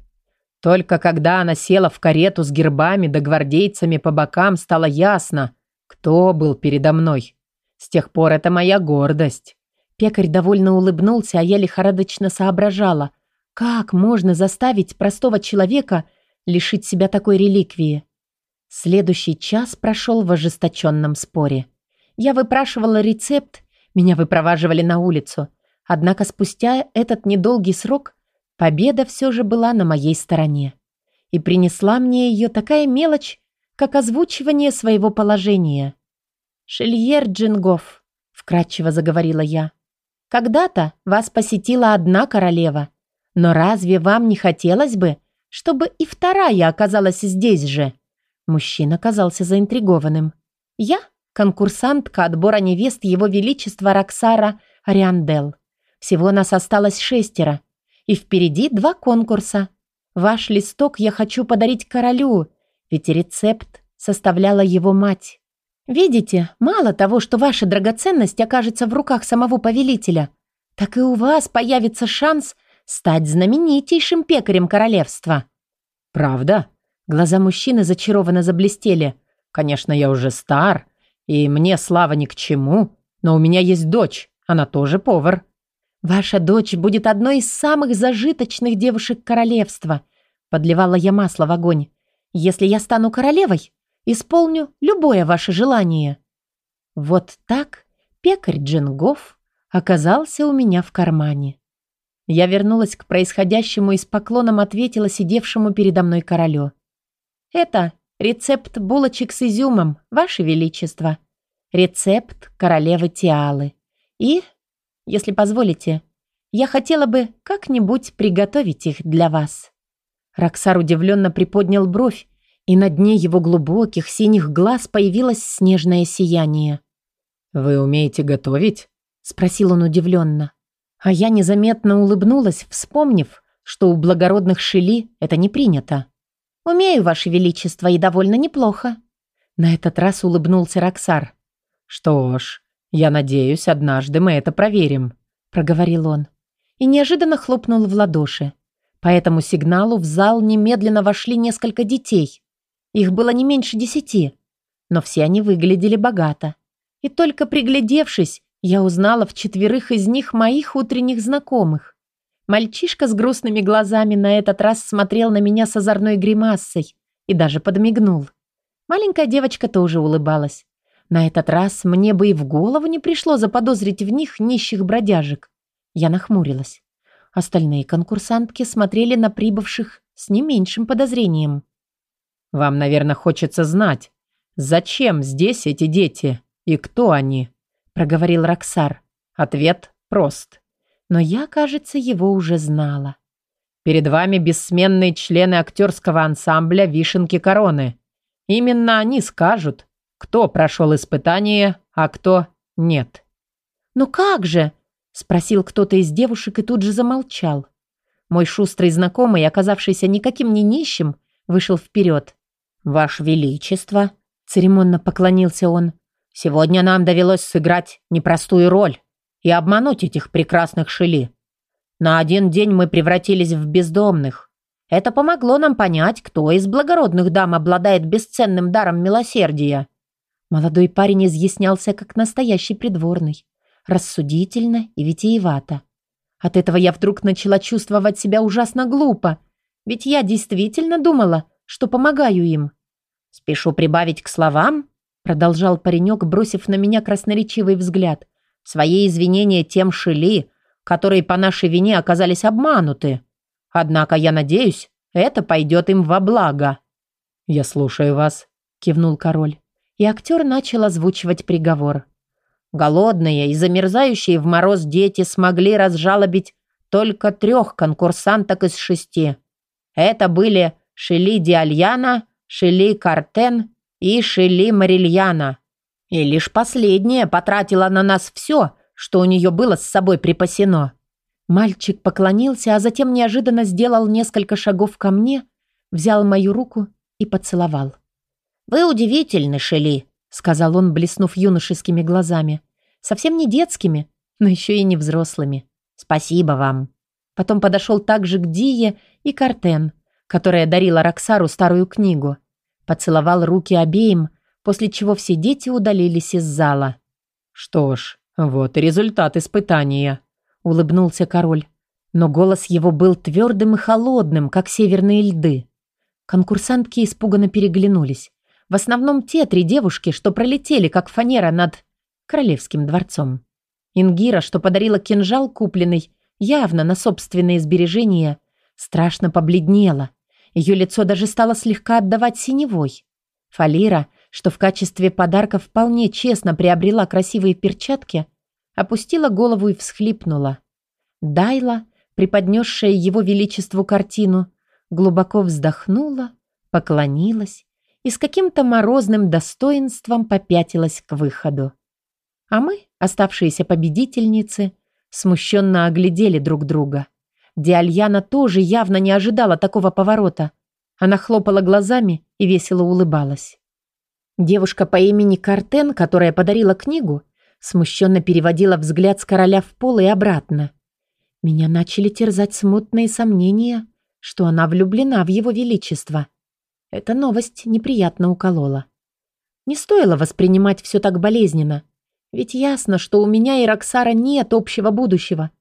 Только когда она села в карету с гербами да гвардейцами по бокам, стало ясно, кто был передо мной. С тех пор это моя гордость. Пекарь довольно улыбнулся, а я лихорадочно соображала, как можно заставить простого человека лишить себя такой реликвии. Следующий час прошел в ожесточенном споре. Я выпрашивала рецепт, меня выпроваживали на улицу. Однако спустя этот недолгий срок победа все же была на моей стороне. И принесла мне ее такая мелочь, как озвучивание своего положения. «Шельер Джингов», — вкратчиво заговорила я, когда-то вас посетила одна королева. Но разве вам не хотелось бы, чтобы и вторая оказалась здесь же?» Мужчина казался заинтригованным. «Я – конкурсантка отбора невест Его Величества Роксара Ариандел. Всего нас осталось шестеро. И впереди два конкурса. Ваш листок я хочу подарить королю, ведь рецепт составляла его мать. Видите, мало того, что ваша драгоценность окажется в руках самого повелителя, так и у вас появится шанс стать знаменитейшим пекарем королевства». «Правда?» Глаза мужчины зачарованно заблестели. «Конечно, я уже стар, и мне слава ни к чему, но у меня есть дочь, она тоже повар». «Ваша дочь будет одной из самых зажиточных девушек королевства», подливала я масло в огонь. «Если я стану королевой, Исполню любое ваше желание». Вот так пекарь Джингов оказался у меня в кармане. Я вернулась к происходящему и с поклоном ответила сидевшему передо мной королю. «Это рецепт булочек с изюмом, ваше величество. Рецепт королевы Тиалы. И, если позволите, я хотела бы как-нибудь приготовить их для вас». Роксар удивленно приподнял бровь, и на дне его глубоких синих глаз появилось снежное сияние. «Вы умеете готовить?» — спросил он удивленно. А я незаметно улыбнулась, вспомнив, что у благородных шили это не принято. «Умею, Ваше Величество, и довольно неплохо». На этот раз улыбнулся Роксар. «Что ж, я надеюсь, однажды мы это проверим», — проговорил он. И неожиданно хлопнул в ладоши. По этому сигналу в зал немедленно вошли несколько детей. Их было не меньше десяти, но все они выглядели богато. И только приглядевшись, я узнала в четверых из них моих утренних знакомых. Мальчишка с грустными глазами на этот раз смотрел на меня с озорной гримасой и даже подмигнул. Маленькая девочка тоже улыбалась. На этот раз мне бы и в голову не пришло заподозрить в них нищих бродяжек. Я нахмурилась. Остальные конкурсантки смотрели на прибывших с не меньшим подозрением. Вам, наверное, хочется знать, зачем здесь эти дети и кто они?» проговорил Роксар. Ответ прост. Но я, кажется, его уже знала. Перед вами бессменные члены актерского ансамбля «Вишенки короны». Именно они скажут, кто прошел испытание, а кто нет. «Ну как же?» – спросил кто-то из девушек и тут же замолчал. Мой шустрый знакомый, оказавшийся никаким не нищим, вышел вперед. «Ваше Величество!» – церемонно поклонился он. «Сегодня нам довелось сыграть непростую роль и обмануть этих прекрасных шили. На один день мы превратились в бездомных. Это помогло нам понять, кто из благородных дам обладает бесценным даром милосердия». Молодой парень изъяснялся как настоящий придворный, рассудительно и витиевато. От этого я вдруг начала чувствовать себя ужасно глупо, ведь я действительно думала, что помогаю им. «Спешу прибавить к словам», — продолжал паренек, бросив на меня красноречивый взгляд. «Свои извинения тем шили, которые по нашей вине оказались обмануты. Однако, я надеюсь, это пойдет им во благо». «Я слушаю вас», — кивнул король. И актер начал озвучивать приговор. Голодные и замерзающие в мороз дети смогли разжалобить только трех конкурсанток из шести. Это были Шели Диальяна, Шели Картен и Шели Марильяна. И лишь последняя потратила на нас все, что у нее было с собой припасено. Мальчик поклонился, а затем неожиданно сделал несколько шагов ко мне, взял мою руку и поцеловал. «Вы удивительны, Шели», — сказал он, блеснув юношескими глазами. Совсем не детскими, но еще и не взрослыми. «Спасибо вам». Потом подошел также к Дие и Картен, которая дарила Роксару старую книгу. Поцеловал руки обеим, после чего все дети удалились из зала. «Что ж, вот и результат испытания», — улыбнулся король. Но голос его был твердым и холодным, как северные льды. Конкурсантки испуганно переглянулись. В основном те три девушки, что пролетели, как фанера над королевским дворцом. Ингира, что подарила кинжал, купленный явно на собственные сбережения, страшно побледнела. Ее лицо даже стало слегка отдавать синевой. Фалира, что в качестве подарка вполне честно приобрела красивые перчатки, опустила голову и всхлипнула. Дайла, преподнесшая его величеству картину, глубоко вздохнула, поклонилась и с каким-то морозным достоинством попятилась к выходу. А мы, оставшиеся победительницы, смущенно оглядели друг друга. Диальяна тоже явно не ожидала такого поворота. Она хлопала глазами и весело улыбалась. Девушка по имени Картен, которая подарила книгу, смущенно переводила взгляд с короля в пол и обратно. Меня начали терзать смутные сомнения, что она влюблена в его величество. Эта новость неприятно уколола. Не стоило воспринимать все так болезненно, ведь ясно, что у меня и Роксара нет общего будущего.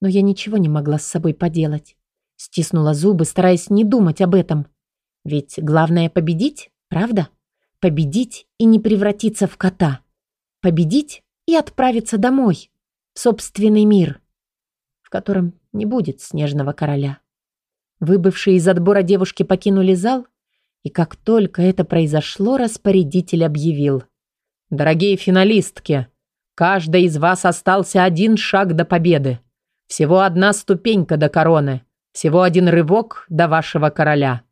Но я ничего не могла с собой поделать. Стиснула зубы, стараясь не думать об этом. Ведь главное победить, правда? Победить и не превратиться в кота. Победить и отправиться домой, в собственный мир, в котором не будет снежного короля. Выбывшие из отбора девушки покинули зал, и как только это произошло, распорядитель объявил. «Дорогие финалистки, каждый из вас остался один шаг до победы. Всего одна ступенька до короны. Всего один рывок до вашего короля».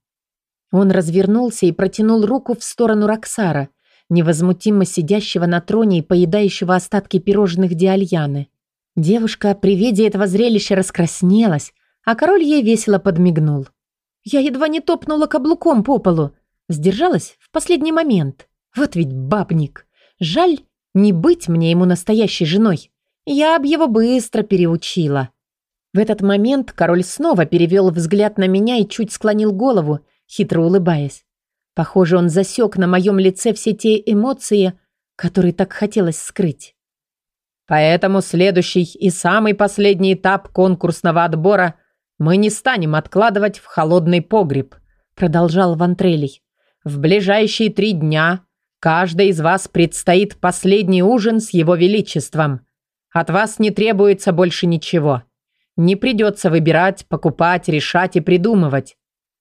Он развернулся и протянул руку в сторону Роксара, невозмутимо сидящего на троне и поедающего остатки пирожных Диальяны. Девушка при виде этого зрелища раскраснелась, а король ей весело подмигнул. Я едва не топнула каблуком по полу. Сдержалась в последний момент. Вот ведь бабник. Жаль, не быть мне ему настоящей женой. Я б его быстро переучила. В этот момент король снова перевел взгляд на меня и чуть склонил голову, хитро улыбаясь. Похоже, он засек на моем лице все те эмоции, которые так хотелось скрыть. Поэтому следующий и самый последний этап конкурсного отбора мы не станем откладывать в холодный погреб», продолжал Вантрелий. «В ближайшие три дня каждой из вас предстоит последний ужин с его величеством. От вас не требуется больше ничего. Не придется выбирать, покупать, решать и придумывать.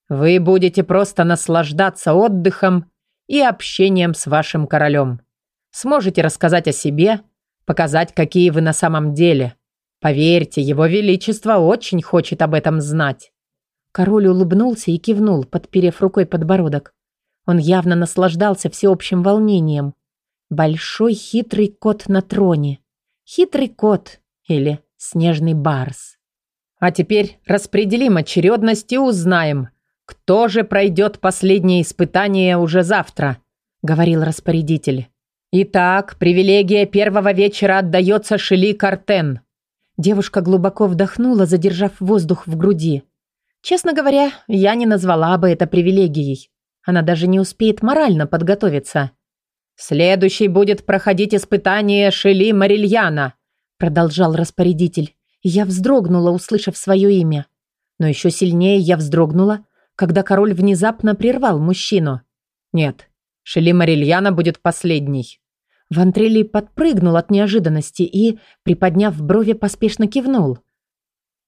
Вы будете просто наслаждаться отдыхом и общением с вашим королем. Сможете рассказать о себе, Показать, какие вы на самом деле. Поверьте, его величество очень хочет об этом знать». Король улыбнулся и кивнул, подперев рукой подбородок. Он явно наслаждался всеобщим волнением. Большой хитрый кот на троне. Хитрый кот или снежный барс. А теперь распределим очередность и узнаем, кто же пройдет последнее испытание уже завтра, говорил распорядитель. Итак, привилегия первого вечера отдается Шели Картен. Девушка глубоко вдохнула, задержав воздух в груди. Честно говоря, я не назвала бы это привилегией. Она даже не успеет морально подготовиться. «Следующий будет проходить испытание Шели Марильяна», продолжал распорядитель. Я вздрогнула, услышав свое имя. Но еще сильнее я вздрогнула, когда король внезапно прервал мужчину. «Нет, Шели Марильяна будет последний». Вантрелли подпрыгнул от неожиданности и, приподняв брови, поспешно кивнул.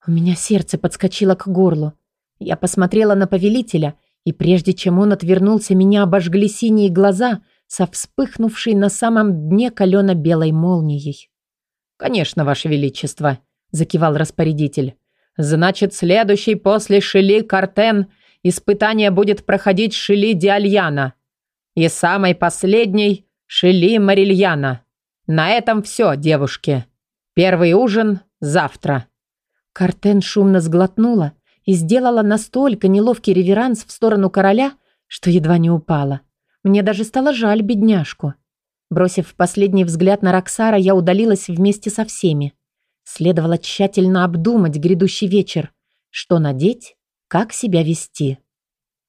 У меня сердце подскочило к горлу. Я посмотрела на повелителя, и прежде чем он отвернулся, меня обожгли синие глаза со вспыхнувшей на самом дне калено-белой молнией. «Конечно, Ваше Величество», — закивал распорядитель. «Значит, следующий после Шили Картен испытание будет проходить Шили Диальяна. И самый последний — Шили Марильяна. На этом все, девушки. Первый ужин завтра». Картен шумно сглотнула и сделала настолько неловкий реверанс в сторону короля, что едва не упала. Мне даже стало жаль бедняжку. Бросив последний взгляд на Роксара, я удалилась вместе со всеми. Следовало тщательно обдумать грядущий вечер. Что надеть, как себя вести.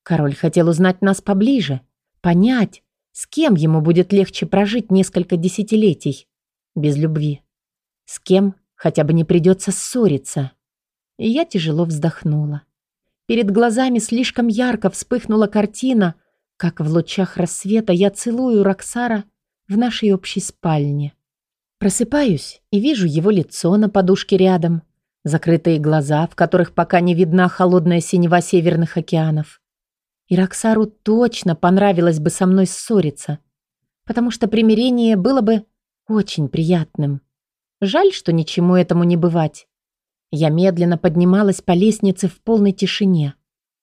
Король хотел узнать нас поближе, понять, с кем ему будет легче прожить несколько десятилетий. Без любви. С кем хотя бы не придется ссориться. И я тяжело вздохнула. Перед глазами слишком ярко вспыхнула картина, как в лучах рассвета я целую Роксара в нашей общей спальне. Просыпаюсь и вижу его лицо на подушке рядом, закрытые глаза, в которых пока не видна холодная синева северных океанов. И Роксару точно понравилось бы со мной ссориться, потому что примирение было бы очень приятным. Жаль, что ничему этому не бывать. Я медленно поднималась по лестнице в полной тишине.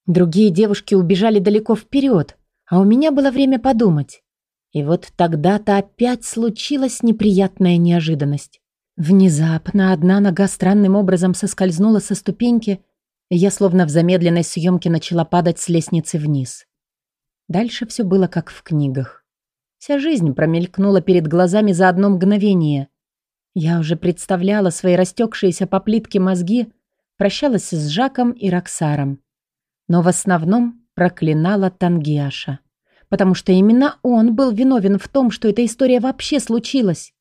Другие девушки убежали далеко вперед, а у меня было время подумать. И вот тогда-то опять случилась неприятная неожиданность. Внезапно одна нога странным образом соскользнула со ступеньки, я словно в замедленной съемке начала падать с лестницы вниз. Дальше все было как в книгах. Вся жизнь промелькнула перед глазами за одно мгновение. Я уже представляла свои растекшиеся по плитке мозги, прощалась с Жаком и Роксаром. Но в основном проклинала Тангиаша потому что именно он был виновен в том, что эта история вообще случилась.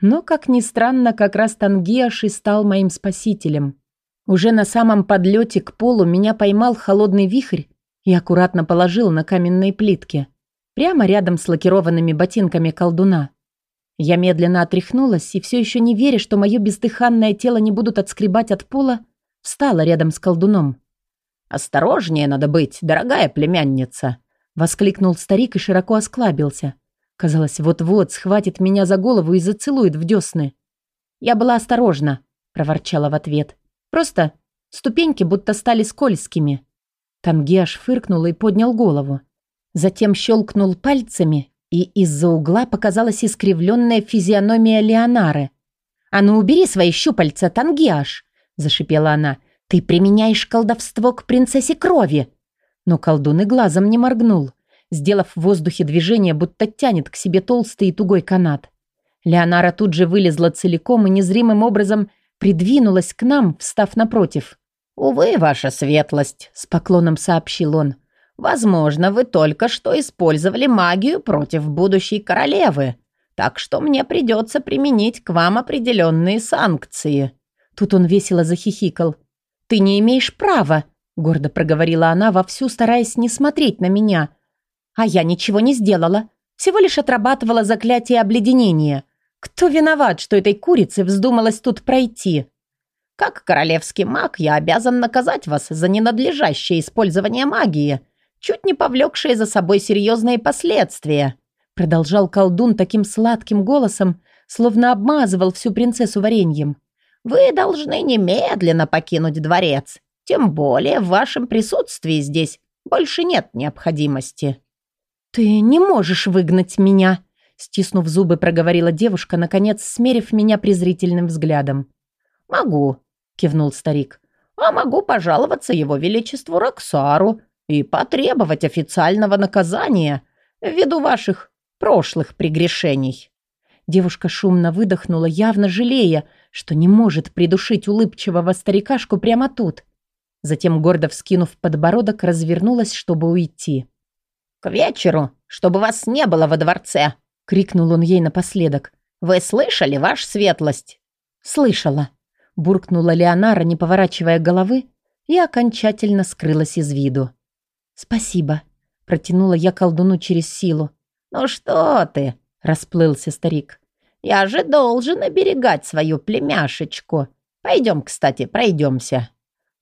Но, как ни странно, как раз Тангиаш и стал моим спасителем. Уже на самом подлете к полу меня поймал холодный вихрь и аккуратно положил на каменные плитки, прямо рядом с лакированными ботинками колдуна. Я медленно отряхнулась и, все еще не веря, что мое бездыханное тело не будут отскребать от пола, встала рядом с колдуном. «Осторожнее надо быть, дорогая племянница», Воскликнул старик и широко осклабился. Казалось, вот-вот схватит меня за голову и зацелует в десны. «Я была осторожна», — проворчала в ответ. «Просто ступеньки будто стали скользкими». Тангеш фыркнул и поднял голову. Затем щелкнул пальцами, и из-за угла показалась искривленная физиономия Леонары. «А ну убери свои щупальца, Тангиаш!» – зашипела она. «Ты применяешь колдовство к принцессе крови!» Но колдун и глазом не моргнул, сделав в воздухе движение, будто тянет к себе толстый и тугой канат. Леонара тут же вылезла целиком и незримым образом придвинулась к нам, встав напротив. «Увы, ваша светлость», — с поклоном сообщил он. «Возможно, вы только что использовали магию против будущей королевы, так что мне придется применить к вам определенные санкции». Тут он весело захихикал. «Ты не имеешь права», Гордо проговорила она, вовсю стараясь не смотреть на меня. А я ничего не сделала. Всего лишь отрабатывала заклятие обледенения. Кто виноват, что этой курице вздумалось тут пройти? Как королевский маг, я обязан наказать вас за ненадлежащее использование магии, чуть не повлекшее за собой серьезные последствия. Продолжал колдун таким сладким голосом, словно обмазывал всю принцессу вареньем. «Вы должны немедленно покинуть дворец. Тем более в вашем присутствии здесь больше нет необходимости». «Ты не можешь выгнать меня», — стиснув зубы, проговорила девушка, наконец смерив меня презрительным взглядом. «Могу», — кивнул старик. «А могу пожаловаться его величеству Роксару и потребовать официального наказания ввиду ваших прошлых прегрешений». Девушка шумно выдохнула, явно жалея, что не может придушить улыбчивого старикашку прямо тут. Затем, гордо вскинув подбородок, развернулась, чтобы уйти. «К вечеру, чтобы вас не было во дворце!» — крикнул он ей напоследок. «Вы слышали, ваша светлость?» «Слышала», — буркнула Леонара, не поворачивая головы, и окончательно скрылась из виду. «Спасибо», — протянула я колдуну через силу. «Ну что ты?» — расплылся старик. «Я же должен оберегать свою племяшечку. Пойдем, кстати, пройдемся».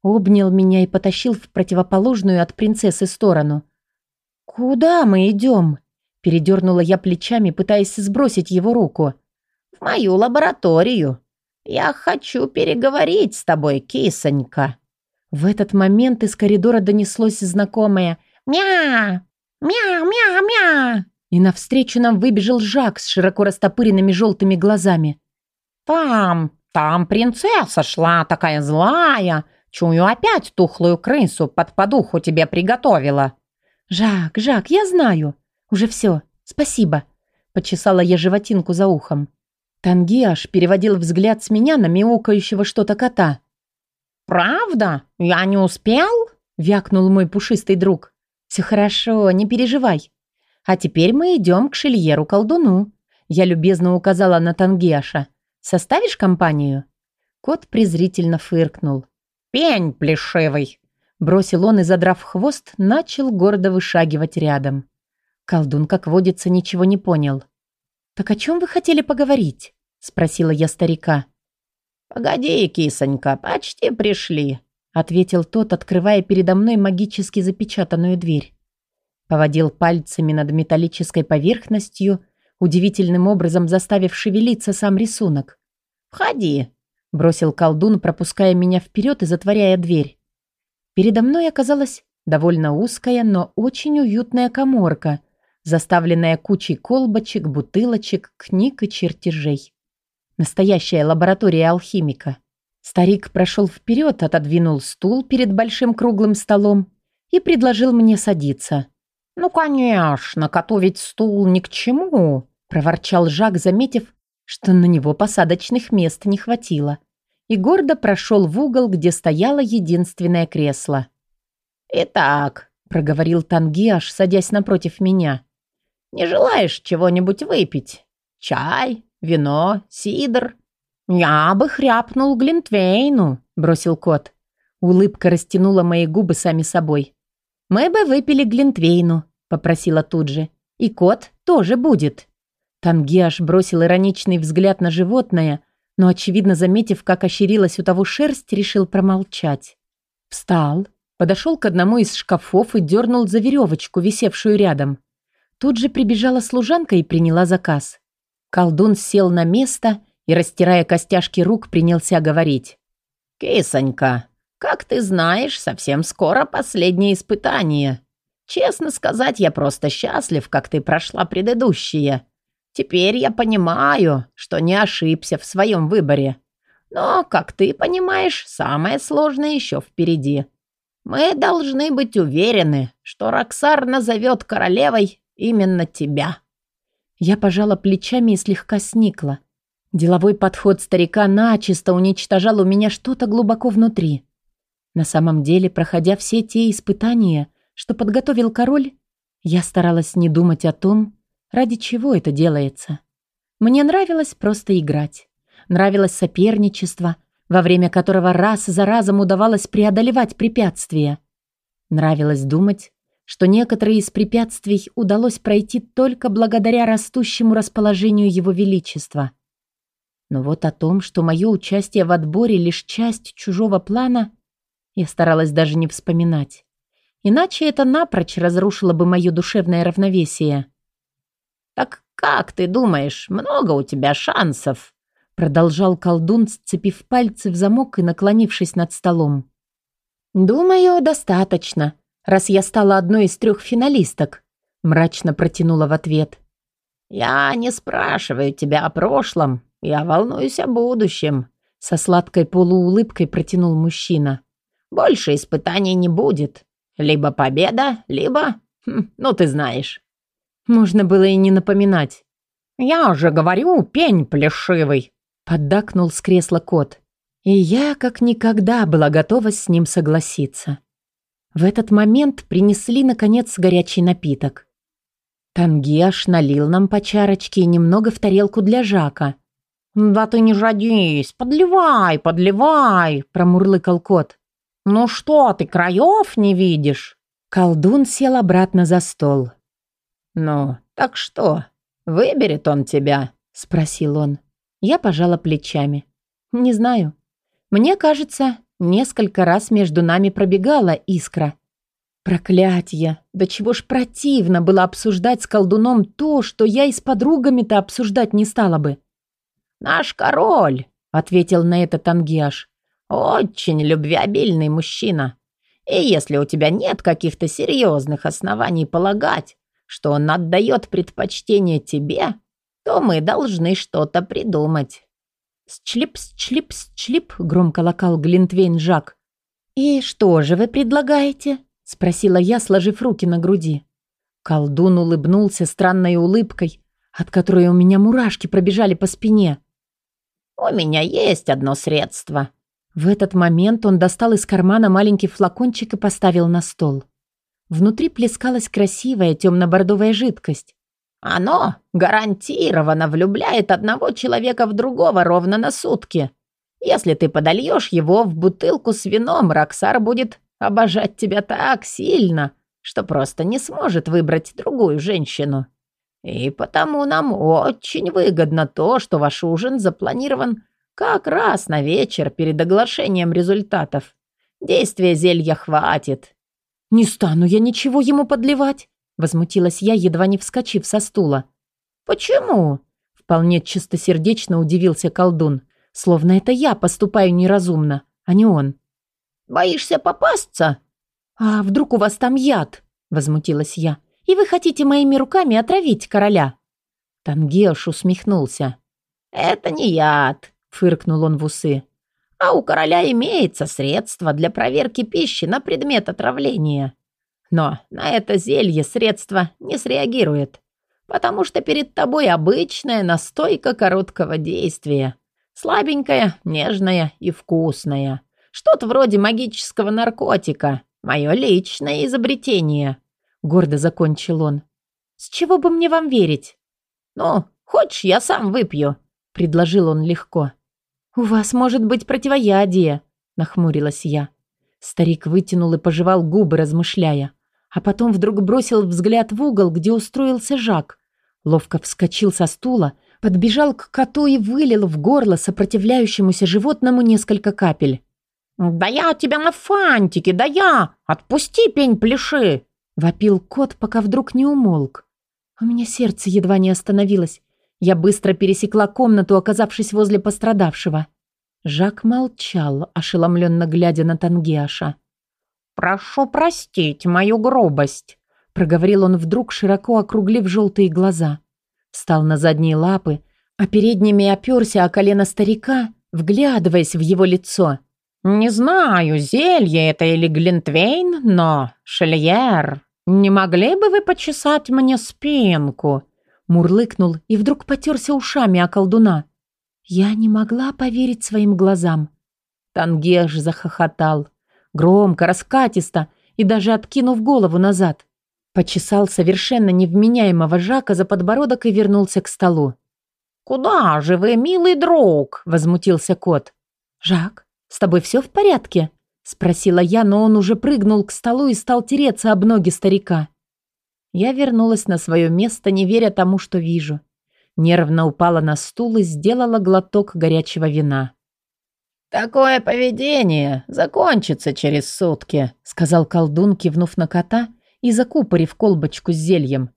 Обнял меня и потащил в противоположную от принцессы сторону. «Куда мы идем?» Передернула я плечами, пытаясь сбросить его руку. «В мою лабораторию. Я хочу переговорить с тобой, кисонька». В этот момент из коридора донеслось знакомое «Мя! Мя-мя-мя!» И навстречу нам выбежал Жак с широко растопыренными желтыми глазами. «Там, там принцесса шла, такая злая. Чую, опять тухлую крысу под подуху тебе приготовила». «Жак, Жак, я знаю. «Уже все. Спасибо», — почесала я животинку за ухом. Тангиаш переводил взгляд с меня на мяукающего что-то кота. «Правда? Я не успел?» — вякнул мой пушистый друг. «Все хорошо, не переживай. А теперь мы идем к Шильеру-колдуну». Я любезно указала на Тангиаша. «Составишь компанию?» Кот презрительно фыркнул. «Пень плешивый!» Бросил он и, задрав хвост, начал гордо вышагивать рядом. Колдун, как водится, ничего не понял. «Так о чем вы хотели поговорить?» — спросила я старика. «Погоди, кисонька, почти пришли», — ответил тот, открывая передо мной магически запечатанную дверь. Поводил пальцами над металлической поверхностью, удивительным образом заставив шевелиться сам рисунок. «Входи», — бросил колдун, пропуская меня вперед и затворяя дверь. Передо мной оказалась довольно узкая, но очень уютная коморка — заставленная кучей колбочек, бутылочек, книг и чертежей. Настоящая лаборатория алхимика. Старик прошел вперед, отодвинул стул перед большим круглым столом и предложил мне садиться. «Ну, конечно, готовить стул ни к чему», — проворчал Жак, заметив, что на него посадочных мест не хватило, и гордо прошел в угол, где стояло единственное кресло. «Итак», — проговорил Тангиаш, садясь напротив меня, не желаешь чего-нибудь выпить? Чай, вино, сидр?» «Я бы хряпнул Глинтвейну», — бросил кот. Улыбка растянула мои губы сами собой. «Мы бы выпили Глинтвейну», — попросила тут же. «И кот тоже будет». Тангиаш бросил ироничный взгляд на животное, но, очевидно, заметив, как ощерилась у того шерсть, решил промолчать. Встал, подошел к одному из шкафов и дернул за веревочку, висевшую рядом. Тут же прибежала служанка и приняла заказ. Колдун сел на место и, растирая костяшки рук, принялся говорить. «Кисонька, как ты знаешь, совсем скоро последнее испытание. Честно сказать, я просто счастлив, как ты прошла предыдущие. Теперь я понимаю, что не ошибся в своем выборе. Но, как ты понимаешь, самое сложное еще впереди. Мы должны быть уверены, что Роксар назовет королевой Именно тебя». Я пожала плечами и слегка сникла. Деловой подход старика начисто уничтожал у меня что-то глубоко внутри. На самом деле, проходя все те испытания, что подготовил король, я старалась не думать о том, ради чего это делается. Мне нравилось просто играть. Нравилось соперничество, во время которого раз за разом удавалось преодолевать препятствия. Нравилось думать, что некоторые из препятствий удалось пройти только благодаря растущему расположению Его Величества. Но вот о том, что мое участие в отборе лишь часть чужого плана, я старалась даже не вспоминать. Иначе это напрочь разрушило бы мое душевное равновесие. «Так Как ты думаешь, много у тебя шансов?» Продолжал колдун, сцепив пальцы в замок и наклонившись над столом. «Думаю, достаточно, раз я стала одной из трех финалисток», мрачно протянула в ответ. «Я не спрашиваю тебя о прошлом, я волнуюсь о будущем», со сладкой полуулыбкой протянул мужчина. «Больше испытаний не будет. Либо победа, либо... Хм, ну, ты знаешь». Можно было и не напоминать. «Я же говорю, пень плешивый!» Поддакнул с кресла кот. И я как никогда была готова с ним согласиться. В этот момент принесли, наконец, горячий напиток. Тангиаш налил нам по чарочке и немного в тарелку для Жака. «Да ты не жадись, подливай, подливай!» – промурлыкал кот. «Ну что, ты краев не видишь?» Колдун сел обратно за стол. «Ну, так что, выберет он тебя?» – спросил он. Я пожала плечами. «Не знаю. Мне кажется, несколько раз между нами пробегала искра. Проклятье! Да чего ж противно было обсуждать с колдуном то, что я и с подругами-то обсуждать не стала бы. «Наш король», — ответил на это Тангиаш, — «очень любвеобильный мужчина. И если у тебя нет каких-то серьезных оснований полагать, что он отдает предпочтение тебе, то мы должны что-то придумать». «Счлип, счлип, счлип», — громко локал Глинтвейн Жак. «И что же вы предлагаете?» — спросила я, сложив руки на груди. Колдун улыбнулся странной улыбкой, от которой у меня мурашки пробежали по спине. «У меня есть одно средство». В этот момент он достал из кармана маленький флакончик и поставил на стол. Внутри плескалась красивая темно-бордовая жидкость. «Оно гарантированно влюбляет одного человека в другого ровно на сутки. Если ты подольешь его в бутылку с вином, Роксар будет обожать тебя так сильно, что просто не сможет выбрать другую женщину. И потому нам очень выгодно то, что ваш ужин запланирован как раз на вечер перед оглашением результатов. Действия зелья хватит. «Не стану я ничего ему подливать», — возмутилась я, едва не вскочив со стула. «Почему?» — вполне чистосердечно удивился колдун, словно это я поступаю неразумно, а не он. «Боишься попасться?» «А вдруг у вас там яд?» — возмутилась я и вы хотите моими руками отравить короля?» Тангеш усмехнулся. «Это не яд», — фыркнул он в усы. «А у короля имеется средство для проверки пищи на предмет отравления. Но на это зелье средство не среагирует, потому что перед тобой обычная настойка короткого действия. Слабенькая, нежная и вкусная. Что-то вроде магического наркотика. Мое личное изобретение. Гордо закончил он. «С чего бы мне вам верить?» «Ну, хочешь, я сам выпью?» Предложил он легко. «У вас может быть противоядие», нахмурилась я. Старик вытянул и пожевал губы, размышляя. А потом вдруг бросил взгляд в угол, где устроился Жак. Ловко вскочил со стула, подбежал к коту и вылил в горло сопротивляющемуся животному несколько капель. «Да я тебя на фантике, да я! Отпусти, пень пляши!» Вопил кот, пока вдруг не умолк. У меня сердце едва не остановилось. Я быстро пересекла комнату, оказавшись возле пострадавшего. Жак молчал, ошеломленно глядя на Тангиаша. «Прошу простить мою грубость», — проговорил он вдруг, широко округлив желтые глаза. Встал на задние лапы, а передними оперся о колено старика, вглядываясь в его лицо — «Не знаю, зелье это или глинтвейн, но, Шельер, не могли бы вы почесать мне спинку?» Мурлыкнул и вдруг потерся ушами о колдуна. Я не могла поверить своим глазам. Тангеш захохотал. Громко, раскатисто и даже откинув голову назад. Почесал совершенно невменяемого Жака за подбородок и вернулся к столу. «Куда же вы, милый друг?» — возмутился кот. «Жак, «С тобой все в порядке?» — спросила я, но он уже прыгнул к столу и стал тереться об ноги старика. Я вернулась на свое место, не веря тому, что вижу. Нервно упала на стул и сделала глоток горячего вина. «Такое поведение закончится через сутки», — сказал колдун, кивнув на кота и закупорив колбочку с зельем.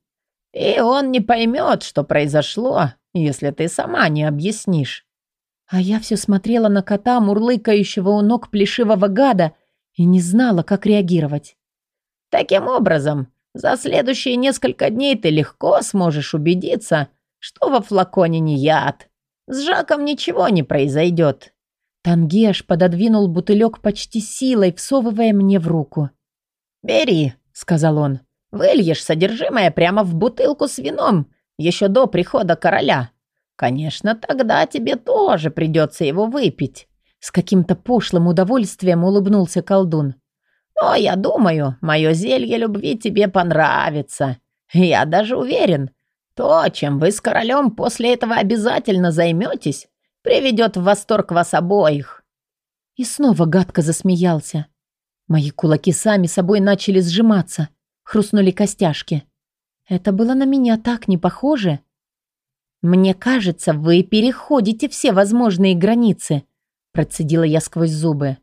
И он не поймет, что произошло, если ты сама не объяснишь. А я все смотрела на кота, мурлыкающего у ног плешивого гада, и не знала, как реагировать. Таким образом, за следующие несколько дней ты легко сможешь убедиться, что во флаконе не яд. С Жаком ничего не произойдет. Тангеш пододвинул бутылек почти силой, всовывая мне в руку. «Бери», — сказал он. «Выльешь содержимое прямо в бутылку с вином, еще до прихода короля. Конечно, тогда тебе тоже придется его выпить». С каким-то пошлым удовольствием улыбнулся колдун. «Но я думаю, мое зелье любви тебе понравится. Я даже уверен, то, чем вы с королем после этого обязательно займетесь, приведет в восторг вас обоих». И снова гадко засмеялся. Мои кулаки сами собой начали сжиматься, хрустнули костяшки. Это было на меня так не похоже. «Мне кажется, вы переходите все возможные границы», процедила я сквозь зубы.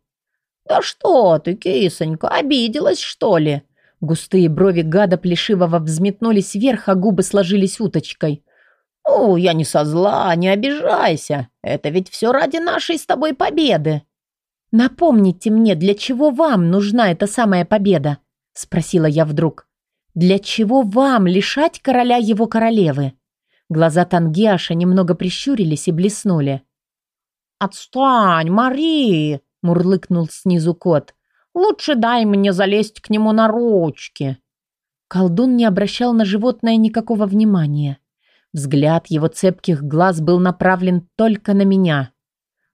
«Да что ты, кисонька, обиделась, что ли?» Густые брови гада плешивого взметнулись вверх, а губы сложились уточкой. «О, я не со зла, не обижайся. Это ведь все ради нашей с тобой победы». «Напомните мне, для чего вам нужна эта самая победа?» — спросила я вдруг. «Для чего вам лишать короля его королевы?» Глаза Тангиаша немного прищурились и блеснули. «Отстань, Мари!» — мурлыкнул снизу кот. «Лучше дай мне залезть к нему на ручки». Колдун не обращал на животное никакого внимания. Взгляд его цепких глаз был направлен только на меня.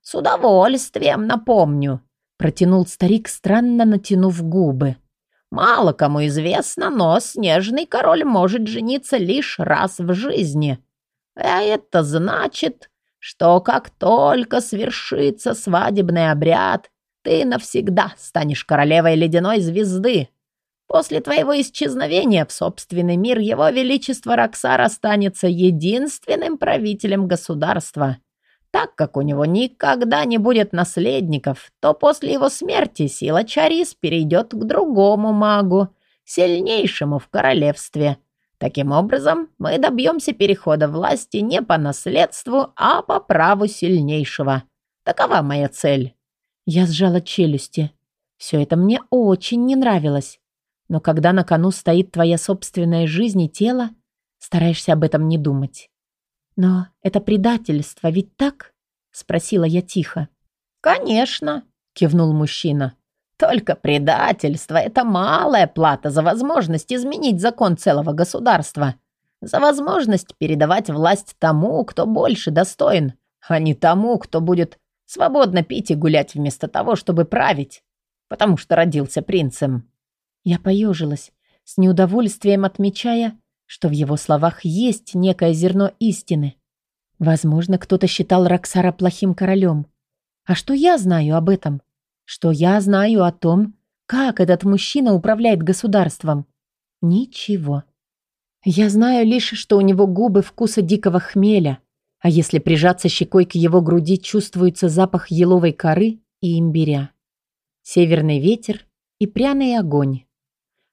«С удовольствием напомню», — протянул старик, странно натянув губы. «Мало кому известно, но снежный король может жениться лишь раз в жизни. А это значит, что как только свершится свадебный обряд, ты навсегда станешь королевой ледяной звезды. После твоего исчезновения в собственный мир его величество Роксар останется единственным правителем государства. Так как у него никогда не будет наследников, то после его смерти сила Чарис перейдет к другому магу, сильнейшему в королевстве. Таким образом, мы добьемся перехода власти не по наследству, а по праву сильнейшего. Такова моя цель. Я сжала челюсти. Все это мне очень не нравилось. Но когда на кону стоит твоя собственная жизнь и тело, стараешься об этом не думать. «Но это предательство, ведь так?» — спросила я тихо. «Конечно», — кивнул мужчина. «Только предательство — это малая плата за возможность изменить закон целого государства, за возможность передавать власть тому, кто больше достоин, а не тому, кто будет свободно пить и гулять вместо того, чтобы править, потому что родился принцем». Я поежилась, с неудовольствием отмечая, что в его словах есть некое зерно истины. Возможно, кто-то считал Роксара плохим королем. А что я знаю об этом? Что я знаю о том, как этот мужчина управляет государством? Ничего. Я знаю лишь, что у него губы вкуса дикого хмеля, а если прижаться щекой к его груди, чувствуется запах еловой коры и имбиря. Северный ветер и пряный огонь.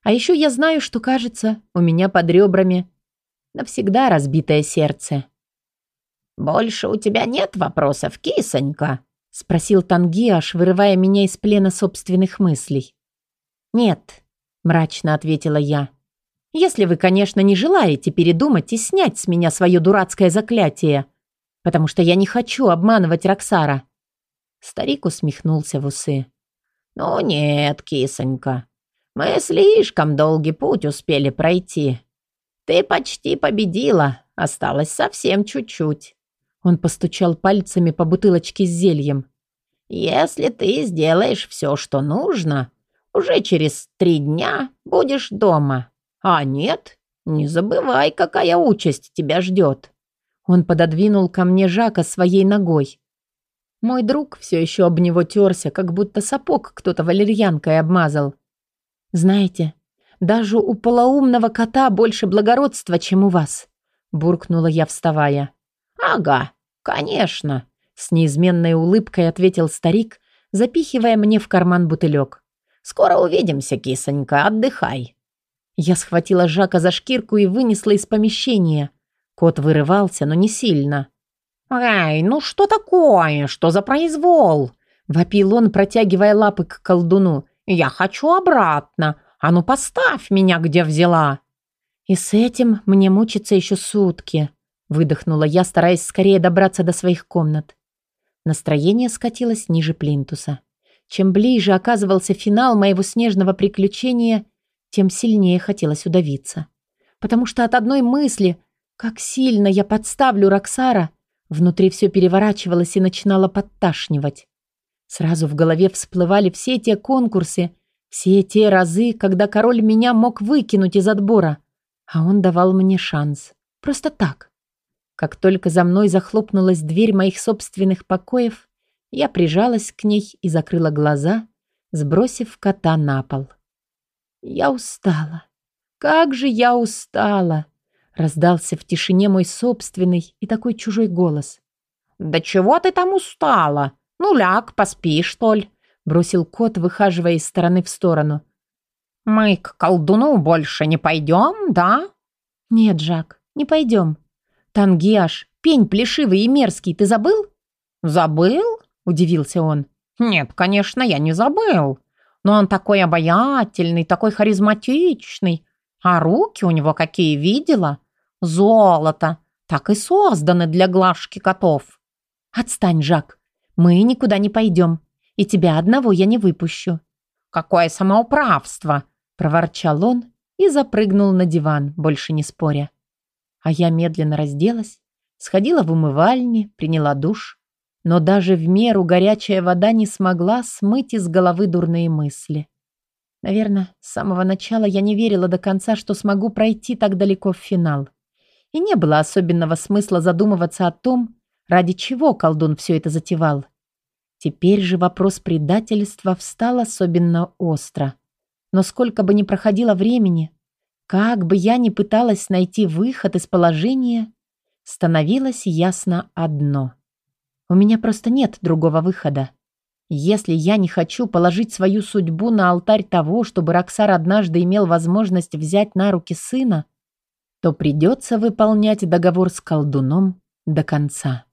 А еще я знаю, что, кажется, у меня под ребрами навсегда разбитое сердце. «Больше у тебя нет вопросов, кисонька?» — спросил Тангиаш, вырывая меня из плена собственных мыслей. «Нет», — мрачно ответила я. «Если вы, конечно, не желаете передумать и снять с меня свое дурацкое заклятие, потому что я не хочу обманывать Роксара». Старик усмехнулся в усы. «Ну нет, кисонька, мы слишком долгий путь успели пройти. Ты почти победила, осталось совсем чуть-чуть. Он постучал пальцами по бутылочке с зельем. Если ты сделаешь все, что нужно, уже через три дня будешь дома. А нет, не забывай, какая участь тебя ждет. Он пододвинул ко мне Жака своей ногой. Мой друг все еще об него терся, как будто сапог кто-то валерьянкой обмазал. «Знаете, даже у полоумного кота больше благородства, чем у вас», — буркнула я, вставая. «Ага, конечно», — с неизменной улыбкой ответил старик, запихивая мне в карман бутылек. «Скоро увидимся, кисонька, отдыхай». Я схватила Жака за шкирку и вынесла из помещения. Кот вырывался, но не сильно. «Эй, ну что такое? Что за произвол?» Вопил он, протягивая лапы к колдуну. «Я хочу обратно. А ну поставь меня, где взяла!» «И с этим мне мучиться еще сутки», — выдохнула я, стараясь скорее добраться до своих комнат. Настроение скатилось ниже плинтуса. Чем ближе оказывался финал моего снежного приключения, тем сильнее хотелось удавиться. Потому что от одной мысли, как сильно я подставлю Роксара, внутри все переворачивалось и начинало подташнивать. Сразу в голове всплывали все те конкурсы, все те разы, когда король меня мог выкинуть из отбора, а он давал мне шанс. Просто так. Как только за мной захлопнулась дверь моих собственных покоев, я прижалась к ней и закрыла глаза, сбросив кота на пол. Я устала. Как же я устала! Раздался в тишине мой собственный и такой чужой голос. «Да чего ты там устала? Ну, ляг, поспи, что ли?» Бросил кот, выхаживая из стороны в сторону. «Мы к колдуну больше не пойдем, да?» «Нет, Жак, не пойдем. Тангиаш, пень плешивый и мерзкий, ты забыл?» «Забыл?» – удивился он. «Нет, конечно, я не забыл. Но он такой обаятельный, такой харизматичный. А руки у него какие видела? Золото. Так и созданы для глажки котов». «Отстань, Жак. Мы никуда не пойдем. И тебя одного я не выпущу». «Какое самоуправство!» – проворчал он и запрыгнул на диван, больше не споря. А я медленно разделась, сходила в умывальни, приняла душ, но даже в меру горячая вода не смогла смыть из головы дурные мысли. Наверное, с самого начала я не верила до конца, что смогу пройти так далеко в финал. И не было особенного смысла задумываться о том, ради чего колдун все это затевал. Теперь же вопрос предательства встал особенно остро. Но сколько бы ни проходило времени, как бы я ни пыталась найти выход из положения, становилось ясно одно. У меня просто нет другого выхода. Если я не хочу положить свою судьбу на алтарь того, чтобы Роксар однажды имел возможность взять на руки сына, то придется выполнять договор с колдуном до конца.